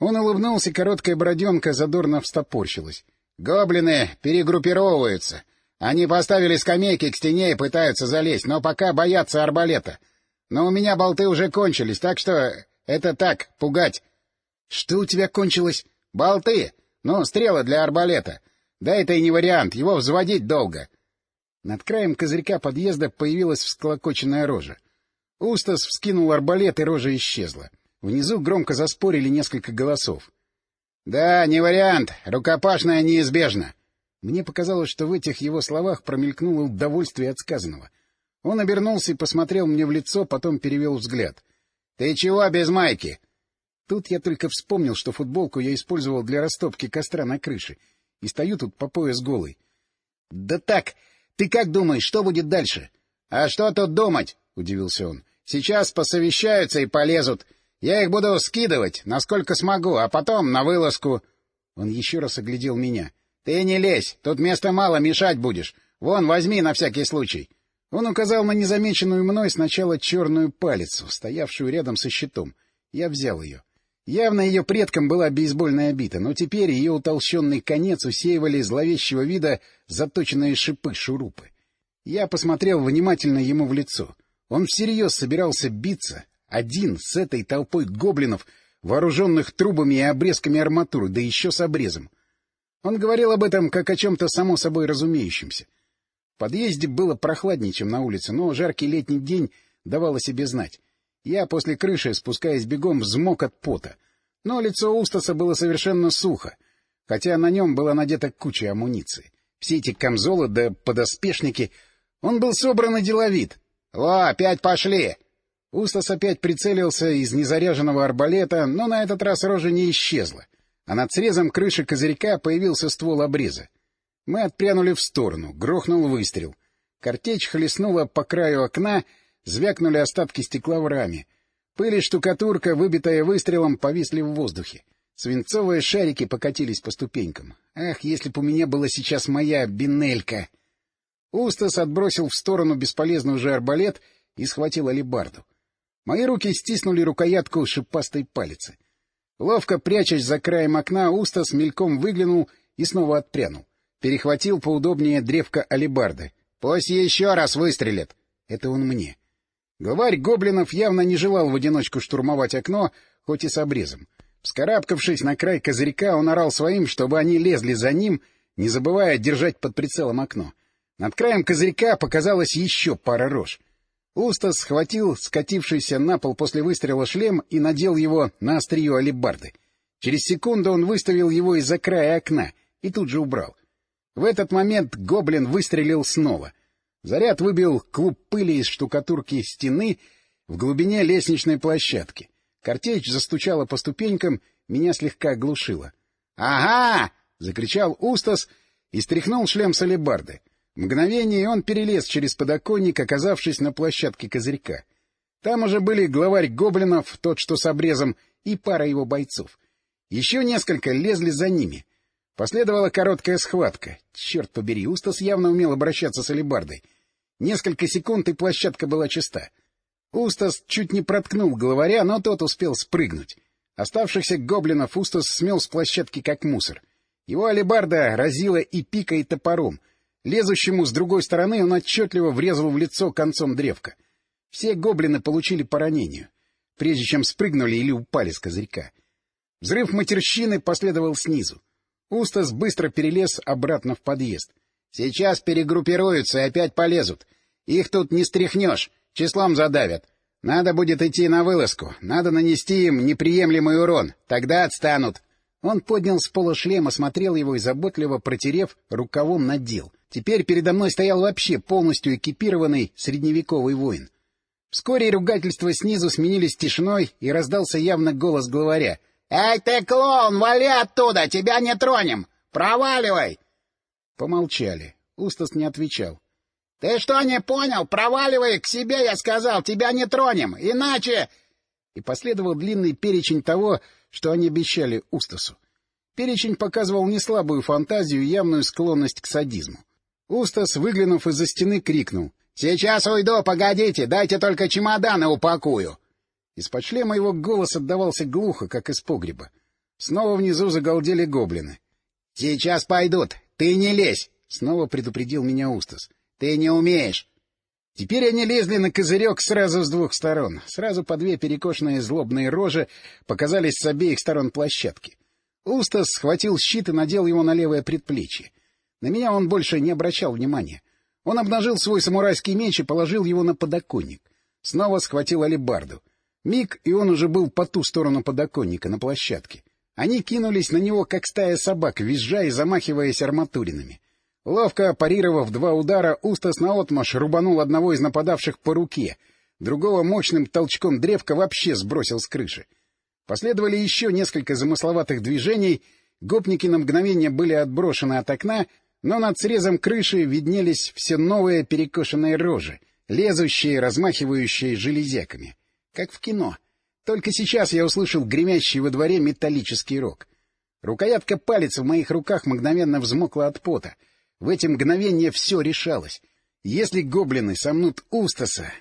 Он улыбнулся, короткая бороденка задорно встопорщилась. «Гоблины перегруппировываются. Они поставили скамейки к стене и пытаются залезть, но пока боятся арбалета. Но у меня болты уже кончились, так что это так, пугать». «Что у тебя кончилось?» «Болты! Ну, стрелы для арбалета. Да это и не вариант, его взводить долго. Над краем козырька подъезда появилась всклокоченная рожа. Устас вскинул арбалет, и рожа исчезла. Внизу громко заспорили несколько голосов. — Да, не вариант. Рукопашная неизбежна. Мне показалось, что в этих его словах промелькнуло удовольствие от сказанного. Он обернулся и посмотрел мне в лицо, потом перевел взгляд. — Ты чего без майки? Тут я только вспомнил, что футболку я использовал для растопки костра на крыше, и стою тут по пояс голый. — Да так, Ты как думаешь, что будет дальше? — А что тут думать? — удивился он. — Сейчас посовещаются и полезут. Я их буду скидывать, насколько смогу, а потом на вылазку. Он еще раз оглядел меня. — Ты не лезь, тут места мало, мешать будешь. Вон, возьми на всякий случай. Он указал на незамеченную мной сначала черную палицу, стоявшую рядом со щитом. Я взял ее. Явно ее предкам была бейсбольная бита, но теперь ее утолщенный конец усеивали зловещего вида заточенные шипы-шурупы. Я посмотрел внимательно ему в лицо. Он всерьез собирался биться, один, с этой толпой гоблинов, вооруженных трубами и обрезками арматуры, да еще с обрезом. Он говорил об этом как о чем-то само собой разумеющемся. В подъезде было прохладнее, чем на улице, но жаркий летний день давал о себе знать. Я после крыши, спускаясь бегом, взмок от пота. Но лицо Устаса было совершенно сухо, хотя на нем была надета куча амуниции. Все эти камзолы да подоспешники... Он был собран и деловит. — Во, опять пошли! Устас опять прицелился из незаряженного арбалета, но на этот раз рожа не исчезла, а над срезом крыши козырька появился ствол обреза. Мы отпрянули в сторону. Грохнул выстрел. Картечь хлестнула по краю окна, звякнули остатки стекла в раме. Пыль и штукатурка, выбитая выстрелом, повисли в воздухе. Свинцовые шарики покатились по ступенькам. Ах, если бы у меня была сейчас моя бинелька! Устас отбросил в сторону бесполезный уже арбалет и схватил алибарду. Мои руки стиснули рукоятку шипастой палицы. Ловко прячась за краем окна, Устас мельком выглянул и снова отпрянул. Перехватил поудобнее древко алебарды. — Пусть еще раз выстрелит! Это он мне. Главарь гоблинов явно не желал в одиночку штурмовать окно, хоть и с обрезом. Вскарабкавшись на край козырька, он орал своим, чтобы они лезли за ним, не забывая держать под прицелом окно. Над краем козырька показалась еще пара рож. Устас схватил скатившийся на пол после выстрела шлем и надел его на острие алебарды. Через секунду он выставил его из-за края окна и тут же убрал. В этот момент гоблин выстрелил снова. Заряд выбил клуб пыли из штукатурки стены в глубине лестничной площадки. Картечь застучала по ступенькам, меня слегка оглушило. «Ага!» — закричал Устас и стряхнул шлем с алебарды. Мгновение он перелез через подоконник, оказавшись на площадке козырька. Там уже были главарь гоблинов, тот, что с обрезом, и пара его бойцов. Еще несколько лезли за ними — Последовала короткая схватка. Черт побери, Устас явно умел обращаться с алебардой. Несколько секунд, и площадка была чиста. Устас чуть не проткнул главаря, но тот успел спрыгнуть. Оставшихся гоблинов Устас смел с площадки как мусор. Его алебарда разила и пикой, и топором. Лезущему с другой стороны он отчетливо врезал в лицо концом древка. Все гоблины получили по ранению, прежде чем спрыгнули или упали с козырька. Взрыв матерщины последовал снизу. Устас быстро перелез обратно в подъезд. — Сейчас перегруппируются и опять полезут. Их тут не стряхнешь, числом задавят. Надо будет идти на вылазку, надо нанести им неприемлемый урон, тогда отстанут. Он поднял с пола шлем, осмотрел его и, заботливо протерев, рукавом надел. Теперь передо мной стоял вообще полностью экипированный средневековый воин. Вскоре ругательства снизу сменились тишиной, и раздался явно голос главаря —— Эй ты, клоун, вали оттуда, тебя не тронем! Проваливай! Помолчали. Устас не отвечал. — Ты что не понял? Проваливай к себе, я сказал, тебя не тронем, иначе... И последовал длинный перечень того, что они обещали Устасу. Перечень показывал неслабую фантазию и явную склонность к садизму. Устас, выглянув из-за стены, крикнул. — Сейчас уйду, погодите, дайте только чемоданы упакую. Из-под шлема его голос отдавался глухо, как из погреба. Снова внизу загалдели гоблины. — Сейчас пойдут! Ты не лезь! — снова предупредил меня Устас. — Ты не умеешь! Теперь они лезли на козырек сразу с двух сторон. Сразу по две перекошенные злобные рожи показались с обеих сторон площадки. Устас схватил щит и надел его на левое предплечье. На меня он больше не обращал внимания. Он обнажил свой самурайский меч и положил его на подоконник. Снова схватил алебарду. Миг, и он уже был по ту сторону подоконника, на площадке. Они кинулись на него, как стая собак, визжа и замахиваясь арматуринами. Ловко парировав два удара, Устас наотмашь рубанул одного из нападавших по руке, другого мощным толчком древка вообще сбросил с крыши. Последовали еще несколько замысловатых движений, гопники на мгновение были отброшены от окна, но над срезом крыши виднелись все новые перекошенные рожи, лезущие, размахивающие железяками. Как в кино. Только сейчас я услышал гремящий во дворе металлический рог. Рукоятка палец в моих руках мгновенно взмокла от пота. В эти мгновения все решалось. Если гоблины сомнут Устаса...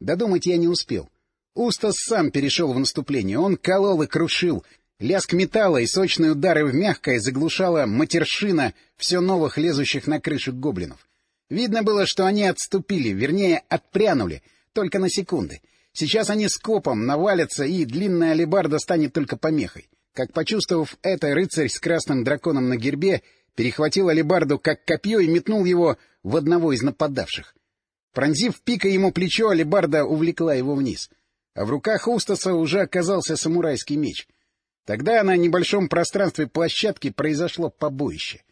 Додумать я не успел. Устас сам перешел в наступление. Он колол и крушил. Лязг металла и сочные удары в мягкое заглушала матершина все новых лезущих на крышу гоблинов. Видно было, что они отступили, вернее, отпрянули, только на секунды. Сейчас они скопом навалятся, и длинная алебарда станет только помехой. Как почувствовав это, рыцарь с красным драконом на гербе перехватил алебарду как копье и метнул его в одного из нападавших. Пронзив пика ему плечо, алебарда увлекла его вниз. А в руках Устаса уже оказался самурайский меч. Тогда на небольшом пространстве площадки произошло побоище.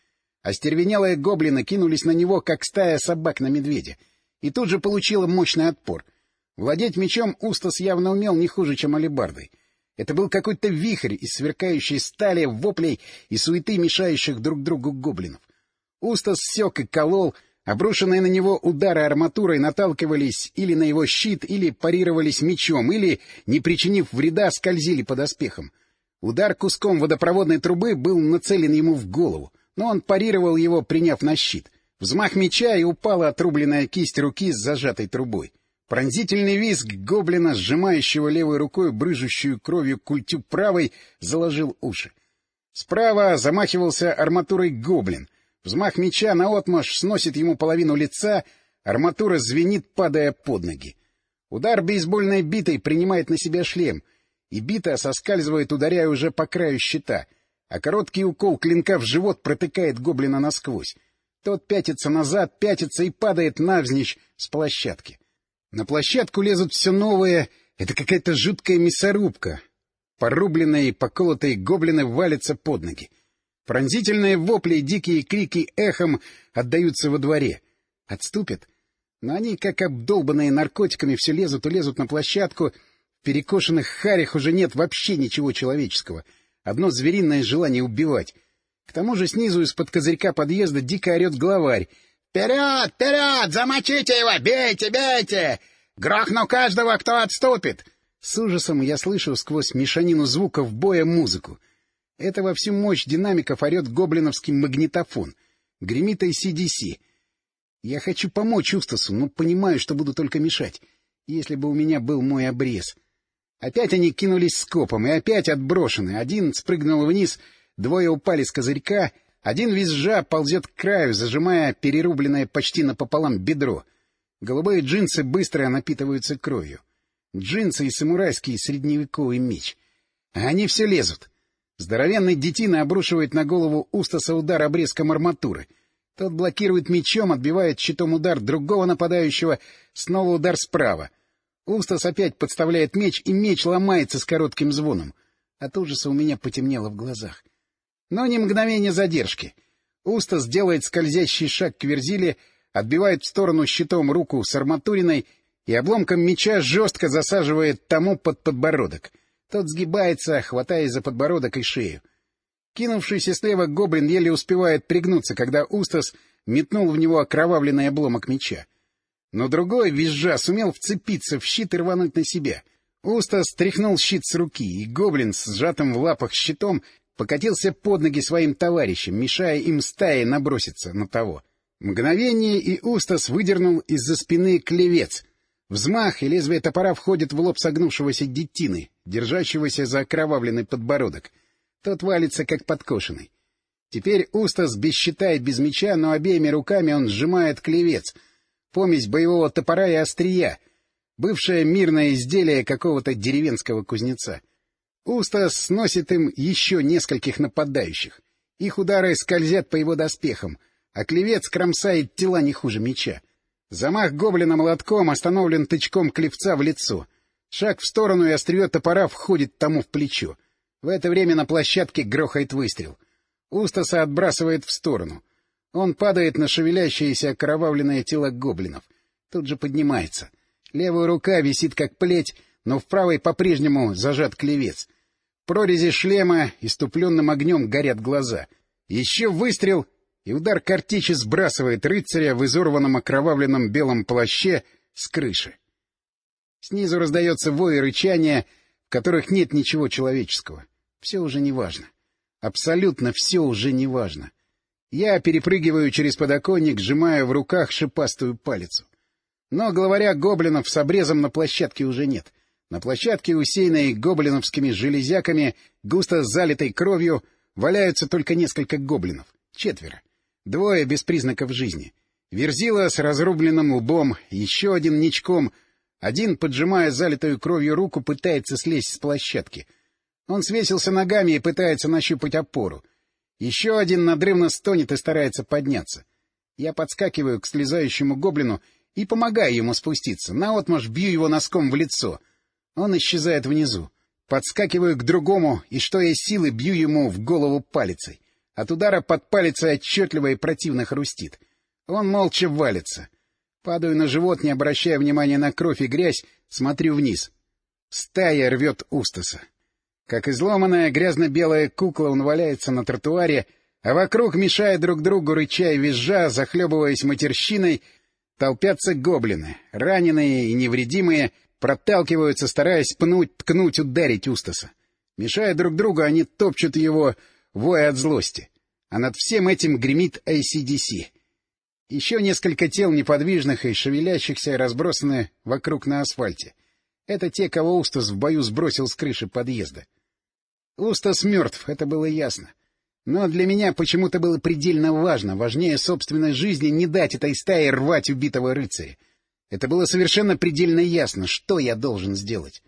Остервенелые гоблины кинулись на него, как стая собак на медведя, и тут же получила мощный отпор. Владеть мечом Устас явно умел не хуже, чем алебардой. Это был какой-то вихрь из сверкающей стали, воплей и суеты, мешающих друг другу гоблинов. Устас сёк и колол, обрушенные на него удары арматурой наталкивались или на его щит, или парировались мечом, или, не причинив вреда, скользили под оспехом. Удар куском водопроводной трубы был нацелен ему в голову, но он парировал его, приняв на щит. Взмах меча, и упала отрубленная кисть руки с зажатой трубой. Пронзительный визг гоблина, сжимающего левой рукой брыжущую кровью культю правой, заложил уши. Справа замахивался арматурой гоблин. Взмах меча наотмашь сносит ему половину лица, арматура звенит, падая под ноги. Удар бейсбольной битой принимает на себя шлем, и бита соскальзывает, ударяя уже по краю щита, а короткий укол клинка в живот протыкает гоблина насквозь. Тот пятится назад, пятится и падает навзничь с площадки. На площадку лезут все новые. Это какая-то жуткая мясорубка. Порубленные и поколотые гоблины валятся под ноги. Пронзительные вопли и дикие крики эхом отдаются во дворе. Отступят? Но они, как обдолбанные наркотиками, все лезут и лезут на площадку. В перекошенных харях уже нет вообще ничего человеческого. Одно звериное желание убивать. К тому же снизу из-под козырька подъезда дико орет главарь — «Вперед! Вперед! Замочите его! Бейте! Бейте! Грохну каждого, кто отступит!» С ужасом я слышу сквозь мешанину звуков боя музыку. Это во всю мощь динамиков орет гоблиновский магнитофон. Гремит ACDC. Я хочу помочь Устасу, но понимаю, что буду только мешать. Если бы у меня был мой обрез. Опять они кинулись скопом, и опять отброшены. Один спрыгнул вниз, двое упали с козырька — один визжа ползет к краю, зажимая перерубленное почти напополам бедро. Голубые джинсы быстро напитываются кровью. Джинсы и самурайский средневековый меч. Они все лезут. Здоровенный детина обрушивает на голову Устаса удар обрезком арматуры. Тот блокирует мечом, отбивает щитом удар другого нападающего, снова удар справа. Устас опять подставляет меч, и меч ломается с коротким звоном. От ужаса у меня потемнело в глазах. Но не мгновение задержки. Устас делает скользящий шаг к Верзиле, отбивает в сторону щитом руку с арматуриной и обломком меча жестко засаживает тому под подбородок. Тот сгибается, хватаясь за подбородок и шею. Кинувшийся слева гоблин еле успевает пригнуться, когда Устас метнул в него окровавленный обломок меча. Но другой, визжа, сумел вцепиться в щит и рвануть на себя. Устас стряхнул щит с руки, и гоблин с сжатым в лапах щитом покатился под ноги своим товарищам, мешая им стае наброситься на того. Мгновение, и Устас выдернул из-за спины клевец. Взмах, и лезвие топора входит в лоб согнувшегося детины, держащегося за окровавленный подбородок. Тот валится, как подкошенный. Теперь Устас без щита и без меча, но обеими руками он сжимает клевец, помесь боевого топора и острия, бывшее мирное изделие какого-то деревенского кузнеца. Устас сносит им еще нескольких нападающих. Их удары скользят по его доспехам, а клевец кромсает тела не хуже меча. Замах гоблина молотком остановлен тычком клевца в лицо. Шаг в сторону, и острие топора входит тому в плечо. В это время на площадке грохает выстрел. Устаса отбрасывает в сторону. Он падает на шевелящееся окровавленное тело гоблинов. Тут же поднимается. Левая рука висит как плеть, но в правой по-прежнему зажат клевец. В прорези шлема иступленным огнем горят глаза. Еще выстрел, и удар картечи сбрасывает рыцаря в изорванном окровавленном белом плаще с крыши. Снизу раздается вой и рычание, в которых нет ничего человеческого. Все уже неважно. Абсолютно все уже неважно. Я перепрыгиваю через подоконник, сжимая в руках шипастую палицу. Но главаря гоблинов с обрезом на площадке уже нет. На площадке, усеянной гоблиновскими железяками, густо залитой кровью, валяются только несколько гоблинов. Четверо. Двое без признаков жизни. Верзила с разрубленным лбом, еще один ничком. Один, поджимая залитую кровью руку, пытается слезть с площадки. Он свесился ногами и пытается нащупать опору. Еще один надрывно стонет и старается подняться. Я подскакиваю к слезающему гоблину и помогаю ему спуститься. Наотмашь бью его носком в лицо. Он исчезает внизу. Подскакиваю к другому и, что есть силы, бью ему в голову палицей. От удара под палицей отчетливо и противно хрустит. Он молча валится. Падаю на живот, не обращая внимания на кровь и грязь, смотрю вниз. Стая рвет устаса. Как изломанная грязно-белая кукла он валяется на тротуаре, а вокруг, мешая друг другу, рыча и визжа, захлебываясь матерщиной, толпятся гоблины, раненые и невредимые, проталкиваются, стараясь пнуть, ткнуть, ударить Устаса. Мешая друг другу, они топчут его, воя от злости. А над всем этим гремит ACDC. Еще несколько тел неподвижных и шевелящихся разбросаны вокруг на асфальте. Это те, кого Устас в бою сбросил с крыши подъезда. Устас мертв, это было ясно. Но для меня почему-то было предельно важно, важнее собственной жизни, не дать этой стае рвать убитого рыцаря. Это было совершенно предельно ясно, что я должен сделать.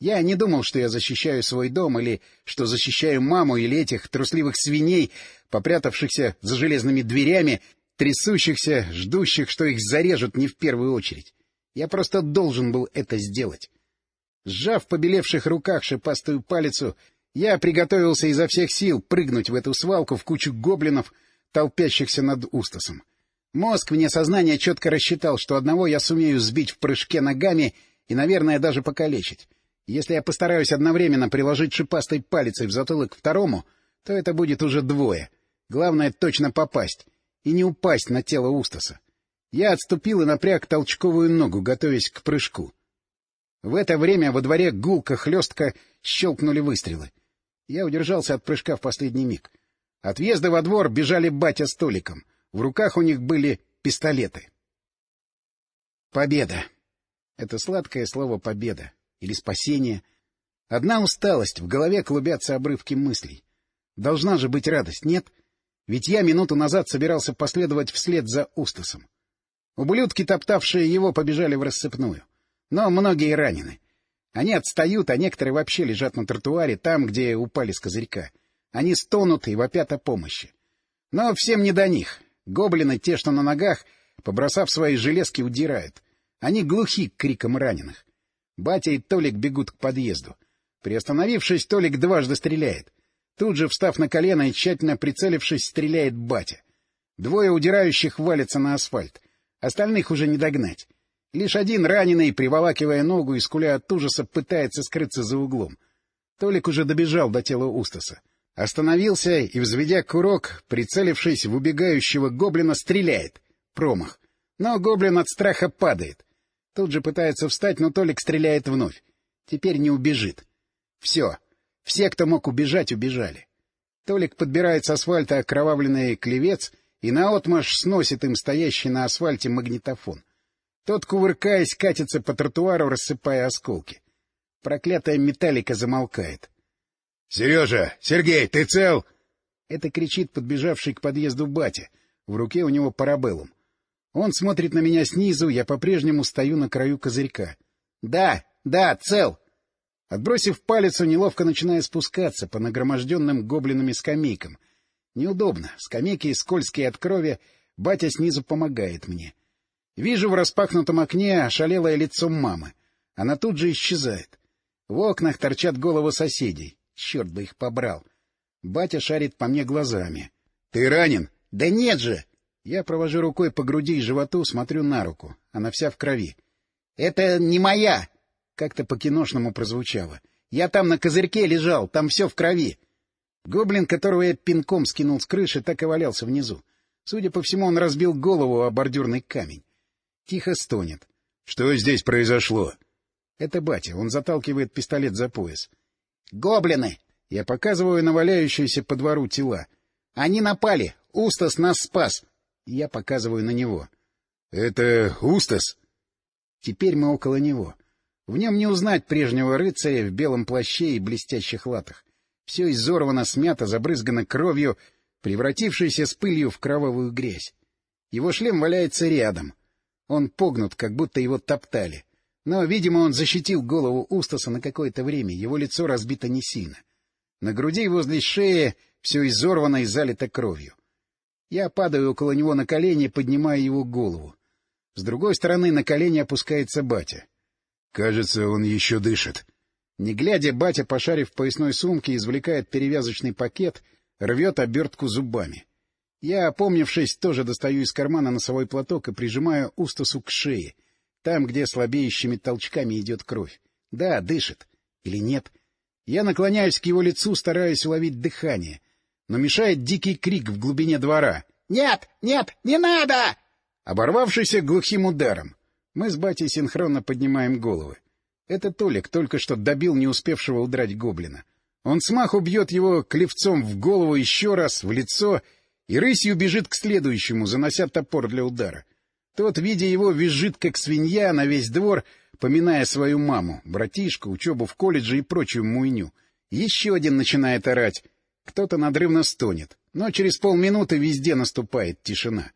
Я не думал, что я защищаю свой дом, или что защищаю маму, или этих трусливых свиней, попрятавшихся за железными дверями, трясущихся, ждущих, что их зарежут не в первую очередь. Я просто должен был это сделать. Сжав в побелевших руках шипастую палицу, я приготовился изо всех сил прыгнуть в эту свалку в кучу гоблинов, толпящихся над Устасом. Мозг вне сознания четко рассчитал, что одного я сумею сбить в прыжке ногами и, наверное, даже покалечить. Если я постараюсь одновременно приложить шипастой палицей в затылок второму, то это будет уже двое. Главное — точно попасть и не упасть на тело Устаса. Я отступил и напряг толчковую ногу, готовясь к прыжку. В это время во дворе гулко-хлестко щелкнули выстрелы. Я удержался от прыжка в последний миг. От въезда во двор бежали батя с Толиком. В руках у них были пистолеты. Победа. Это сладкое слово «победа» или «спасение». Одна усталость, в голове клубятся обрывки мыслей. Должна же быть радость, нет? Ведь я минуту назад собирался последовать вслед за Устасом. Ублюдки, топтавшие его, побежали в рассыпную. Но многие ранены. Они отстают, а некоторые вообще лежат на тротуаре, там, где упали с козырька. Они стонут и вопят о помощи. Но всем не до них. Гоблины, те, что на ногах, побросав свои железки, удирают. Они глухи к крикам раненых. Батя и Толик бегут к подъезду. Приостановившись, Толик дважды стреляет. Тут же, встав на колено и тщательно прицелившись, стреляет батя. Двое удирающих валятся на асфальт. Остальных уже не догнать. Лишь один раненый, приволакивая ногу и скуля от ужаса, пытается скрыться за углом. Толик уже добежал до тела Устаса. Остановился и, взведя курок, прицелившись в убегающего гоблина, стреляет. Промах. Но гоблин от страха падает. Тут же пытается встать, но Толик стреляет вновь. Теперь не убежит. Все. Все, кто мог убежать, убежали. Толик подбирает с асфальта окровавленный клевец и наотмашь сносит им стоящий на асфальте магнитофон. Тот, кувыркаясь, катится по тротуару, рассыпая осколки. Проклятая металлика замолкает. Сережа! Сергей, ты цел? Это кричит подбежавший к подъезду батя. В руке у него парабеллум. Он смотрит на меня снизу, я по-прежнему стою на краю козырька. — Да, да, цел! Отбросив палец, неловко начинаю спускаться по нагроможденным гоблинами скамейкам. Неудобно. Скамейки скользкие от крови. Батя снизу помогает мне. Вижу в распахнутом окне ошалелое лицо мамы. Она тут же исчезает. В окнах торчат головы соседей. Черт бы их побрал. Батя шарит по мне глазами. — Ты ранен? — Да нет же! Я провожу рукой по груди и животу, смотрю на руку. Она вся в крови. — Это не моя! — как-то по-киношному прозвучало. — Я там на козырьке лежал, там все в крови. Гоблин, которого я пинком скинул с крыши, так и валялся внизу. Судя по всему, он разбил голову о бордюрный камень. Тихо стонет. — Что здесь произошло? Это батя. Он заталкивает пистолет за пояс. — Гоблины! Я показываю на валяющиеся по двору тела. Они напали! Устас нас спас! Я показываю на него. — Это Устас? Теперь мы около него. В нем не узнать прежнего рыцаря в белом плаще и блестящих латах. Все изорвано, смято, забрызгано кровью, превратившейся с пылью в кровавую грязь. Его шлем валяется рядом. Он погнут, как будто его топтали. Но, видимо, он защитил голову Устаса на какое-то время, его лицо разбито не сильно. На груди возле шеи все изорвано и залито кровью. Я падаю около него на колени, поднимая его голову. С другой стороны на колени опускается батя. Кажется, он еще дышит. Не глядя, батя, пошарив в поясной сумке, извлекает перевязочный пакет, рвет обертку зубами. Я, опомнившись, тоже достаю из кармана носовой платок и прижимаю устасу к шее, там, где слабеющими толчками идет кровь. Да, дышит. Или нет? Я наклоняюсь к его лицу, стараясь уловить дыхание. Но мешает дикий крик в глубине двора. «Нет! Нет! Не надо!» Оборвавшийся глухим ударом. Мы с батей синхронно поднимаем головы. Это Толик только что добил не успевшего удрать гоблина. Он смаху бьет его клевцом в голову еще раз, в лицо, и рысью бежит к следующему, занося топор для удара. Тот, видя его, визжит, как свинья, на весь двор, поминая свою маму, братишку, учебу в колледже и прочую муйню. Еще один начинает орать. Кто-то надрывно стонет. Но через полминуты везде наступает тишина.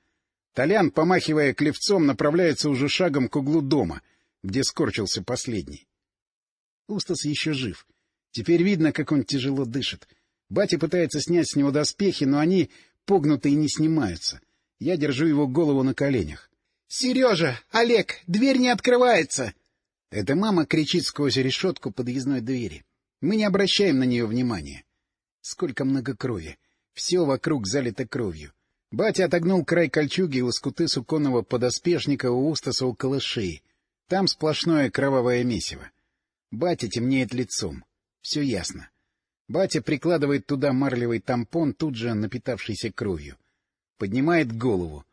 Толян, помахивая клевцом, направляется уже шагом к углу дома, где скорчился последний. Устас еще жив. Теперь видно, как он тяжело дышит. Батя пытается снять с него доспехи, но они погнуты и не снимаются. Я держу его голову на коленях. — Сережа! Олег! Дверь не открывается! Эта мама кричит сквозь решетку подъездной двери. Мы не обращаем на нее внимания. Сколько много крови. Все вокруг залито кровью. Батя отогнул край кольчуги и лоскуты суконного подоспешника у Устаса около шеи. Там сплошное кровавое месиво. Батя темнеет лицом. Все ясно. Батя прикладывает туда марлевый тампон, тут же напитавшийся кровью. Поднимает голову.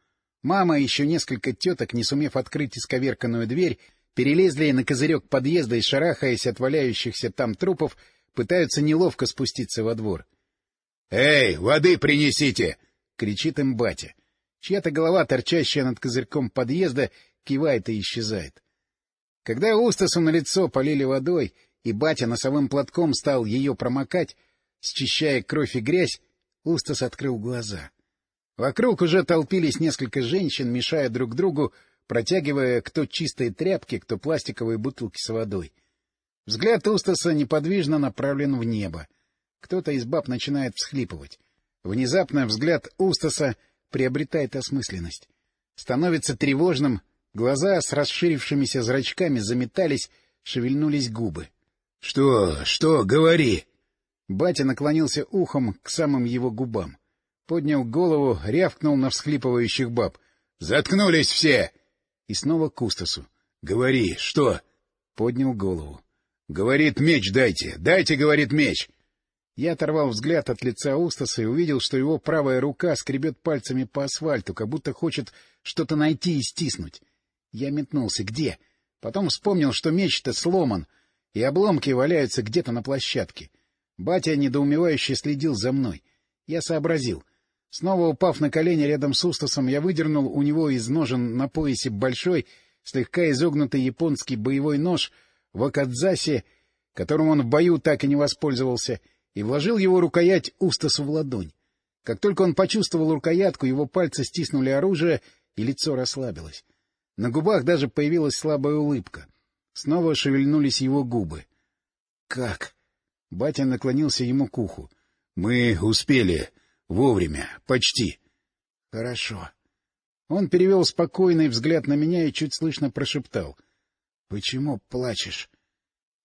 Мама и еще несколько теток, не сумев открыть исковерканную дверь, перелезли на козырек подъезда и, шарахаясь от валяющихся там трупов, пытаются неловко спуститься во двор. — Эй, воды принесите! — кричит им батя. Чья-то голова, торчащая над козырьком подъезда, кивает и исчезает. Когда Устасу на лицо полили водой, и батя носовым платком стал ее промокать, счищая кровь и грязь, Устас открыл глаза. Вокруг уже толпились несколько женщин, мешая друг другу, протягивая кто чистые тряпки, кто пластиковые бутылки с водой. Взгляд Устаса неподвижно направлен в небо. Кто-то из баб начинает всхлипывать. Внезапно взгляд Устаса приобретает осмысленность. Становится тревожным, глаза с расширившимися зрачками заметались, шевельнулись губы. — Что, что, говори! Батя наклонился ухом к самым его губам. Поднял голову, рявкнул на всхлипывающих баб. — Заткнулись все! И снова к Устасу. — Говори, что? Поднял голову. — Говорит, меч дайте! Дайте, говорит, меч! Я оторвал взгляд от лица Устаса и увидел, что его правая рука скребет пальцами по асфальту, как будто хочет что-то найти и стиснуть. Я метнулся. Где? Потом вспомнил, что меч-то сломан, и обломки валяются где-то на площадке. Батя недоумевающе следил за мной. Я сообразил. Снова упав на колени рядом с Устасом, я выдернул у него из ножен на поясе большой, слегка изогнутый японский боевой нож в Акадзасе, которым он в бою так и не воспользовался — и вложил его рукоять Устасу в ладонь. Как только он почувствовал рукоятку, его пальцы стиснули оружие, и лицо расслабилось. На губах даже появилась слабая улыбка. Снова шевельнулись его губы. — Как? Батя наклонился ему к уху. — Мы успели. Вовремя. Почти. — Хорошо. Он перевел спокойный взгляд на меня и чуть слышно прошептал. — Почему плачешь?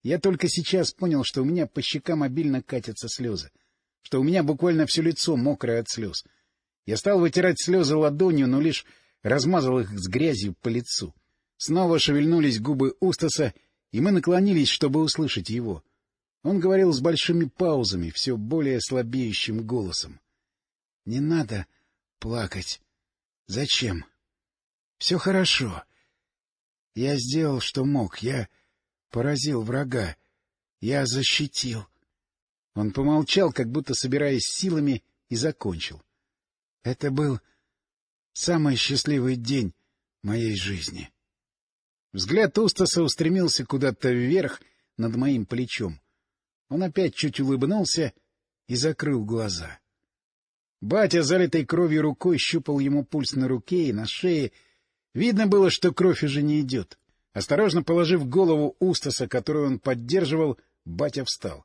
Я только сейчас понял, что у меня по щекам обильно катятся слезы, что у меня буквально все лицо мокрое от слез. Я стал вытирать слезы ладонью, но лишь размазал их с грязью по лицу. Снова шевельнулись губы Устаса, и мы наклонились, чтобы услышать его. Он говорил с большими паузами, все более слабеющим голосом. — Не надо плакать. Зачем? Все хорошо. Я сделал, что мог. Я поразил врага. Я защитил. Он помолчал, как будто собираясь силами, и закончил. Это был самый счастливый день моей жизни. Взгляд Устаса устремился куда-то вверх над моим плечом. Он опять чуть улыбнулся и закрыл глаза. Батя, залитой кровью рукой, щупал ему пульс на руке и на шее. Видно было, что кровь уже не идет. Осторожно положив голову Устаса, которую он поддерживал, батя встал.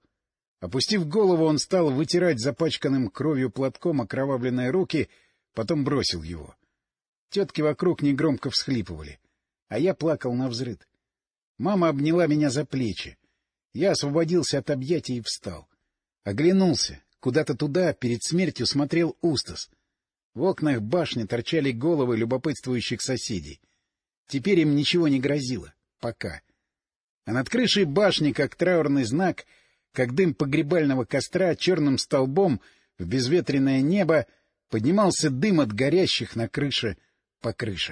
Опустив голову, он стал вытирать запачканным кровью платком окровавленные руки, потом бросил его. Тетки вокруг негромко всхлипывали, а я плакал на взрыд. Мама обняла меня за плечи. Я освободился от объятий и встал. Оглянулся. Куда-то туда, перед смертью, смотрел Устас. В окнах башни торчали головы любопытствующих соседей. Теперь им ничего не грозило. Пока. А над крышей башни, как траурный знак, как дым погребального костра, черным столбом в безветренное небо поднимался дым от горящих на крыше покрышек.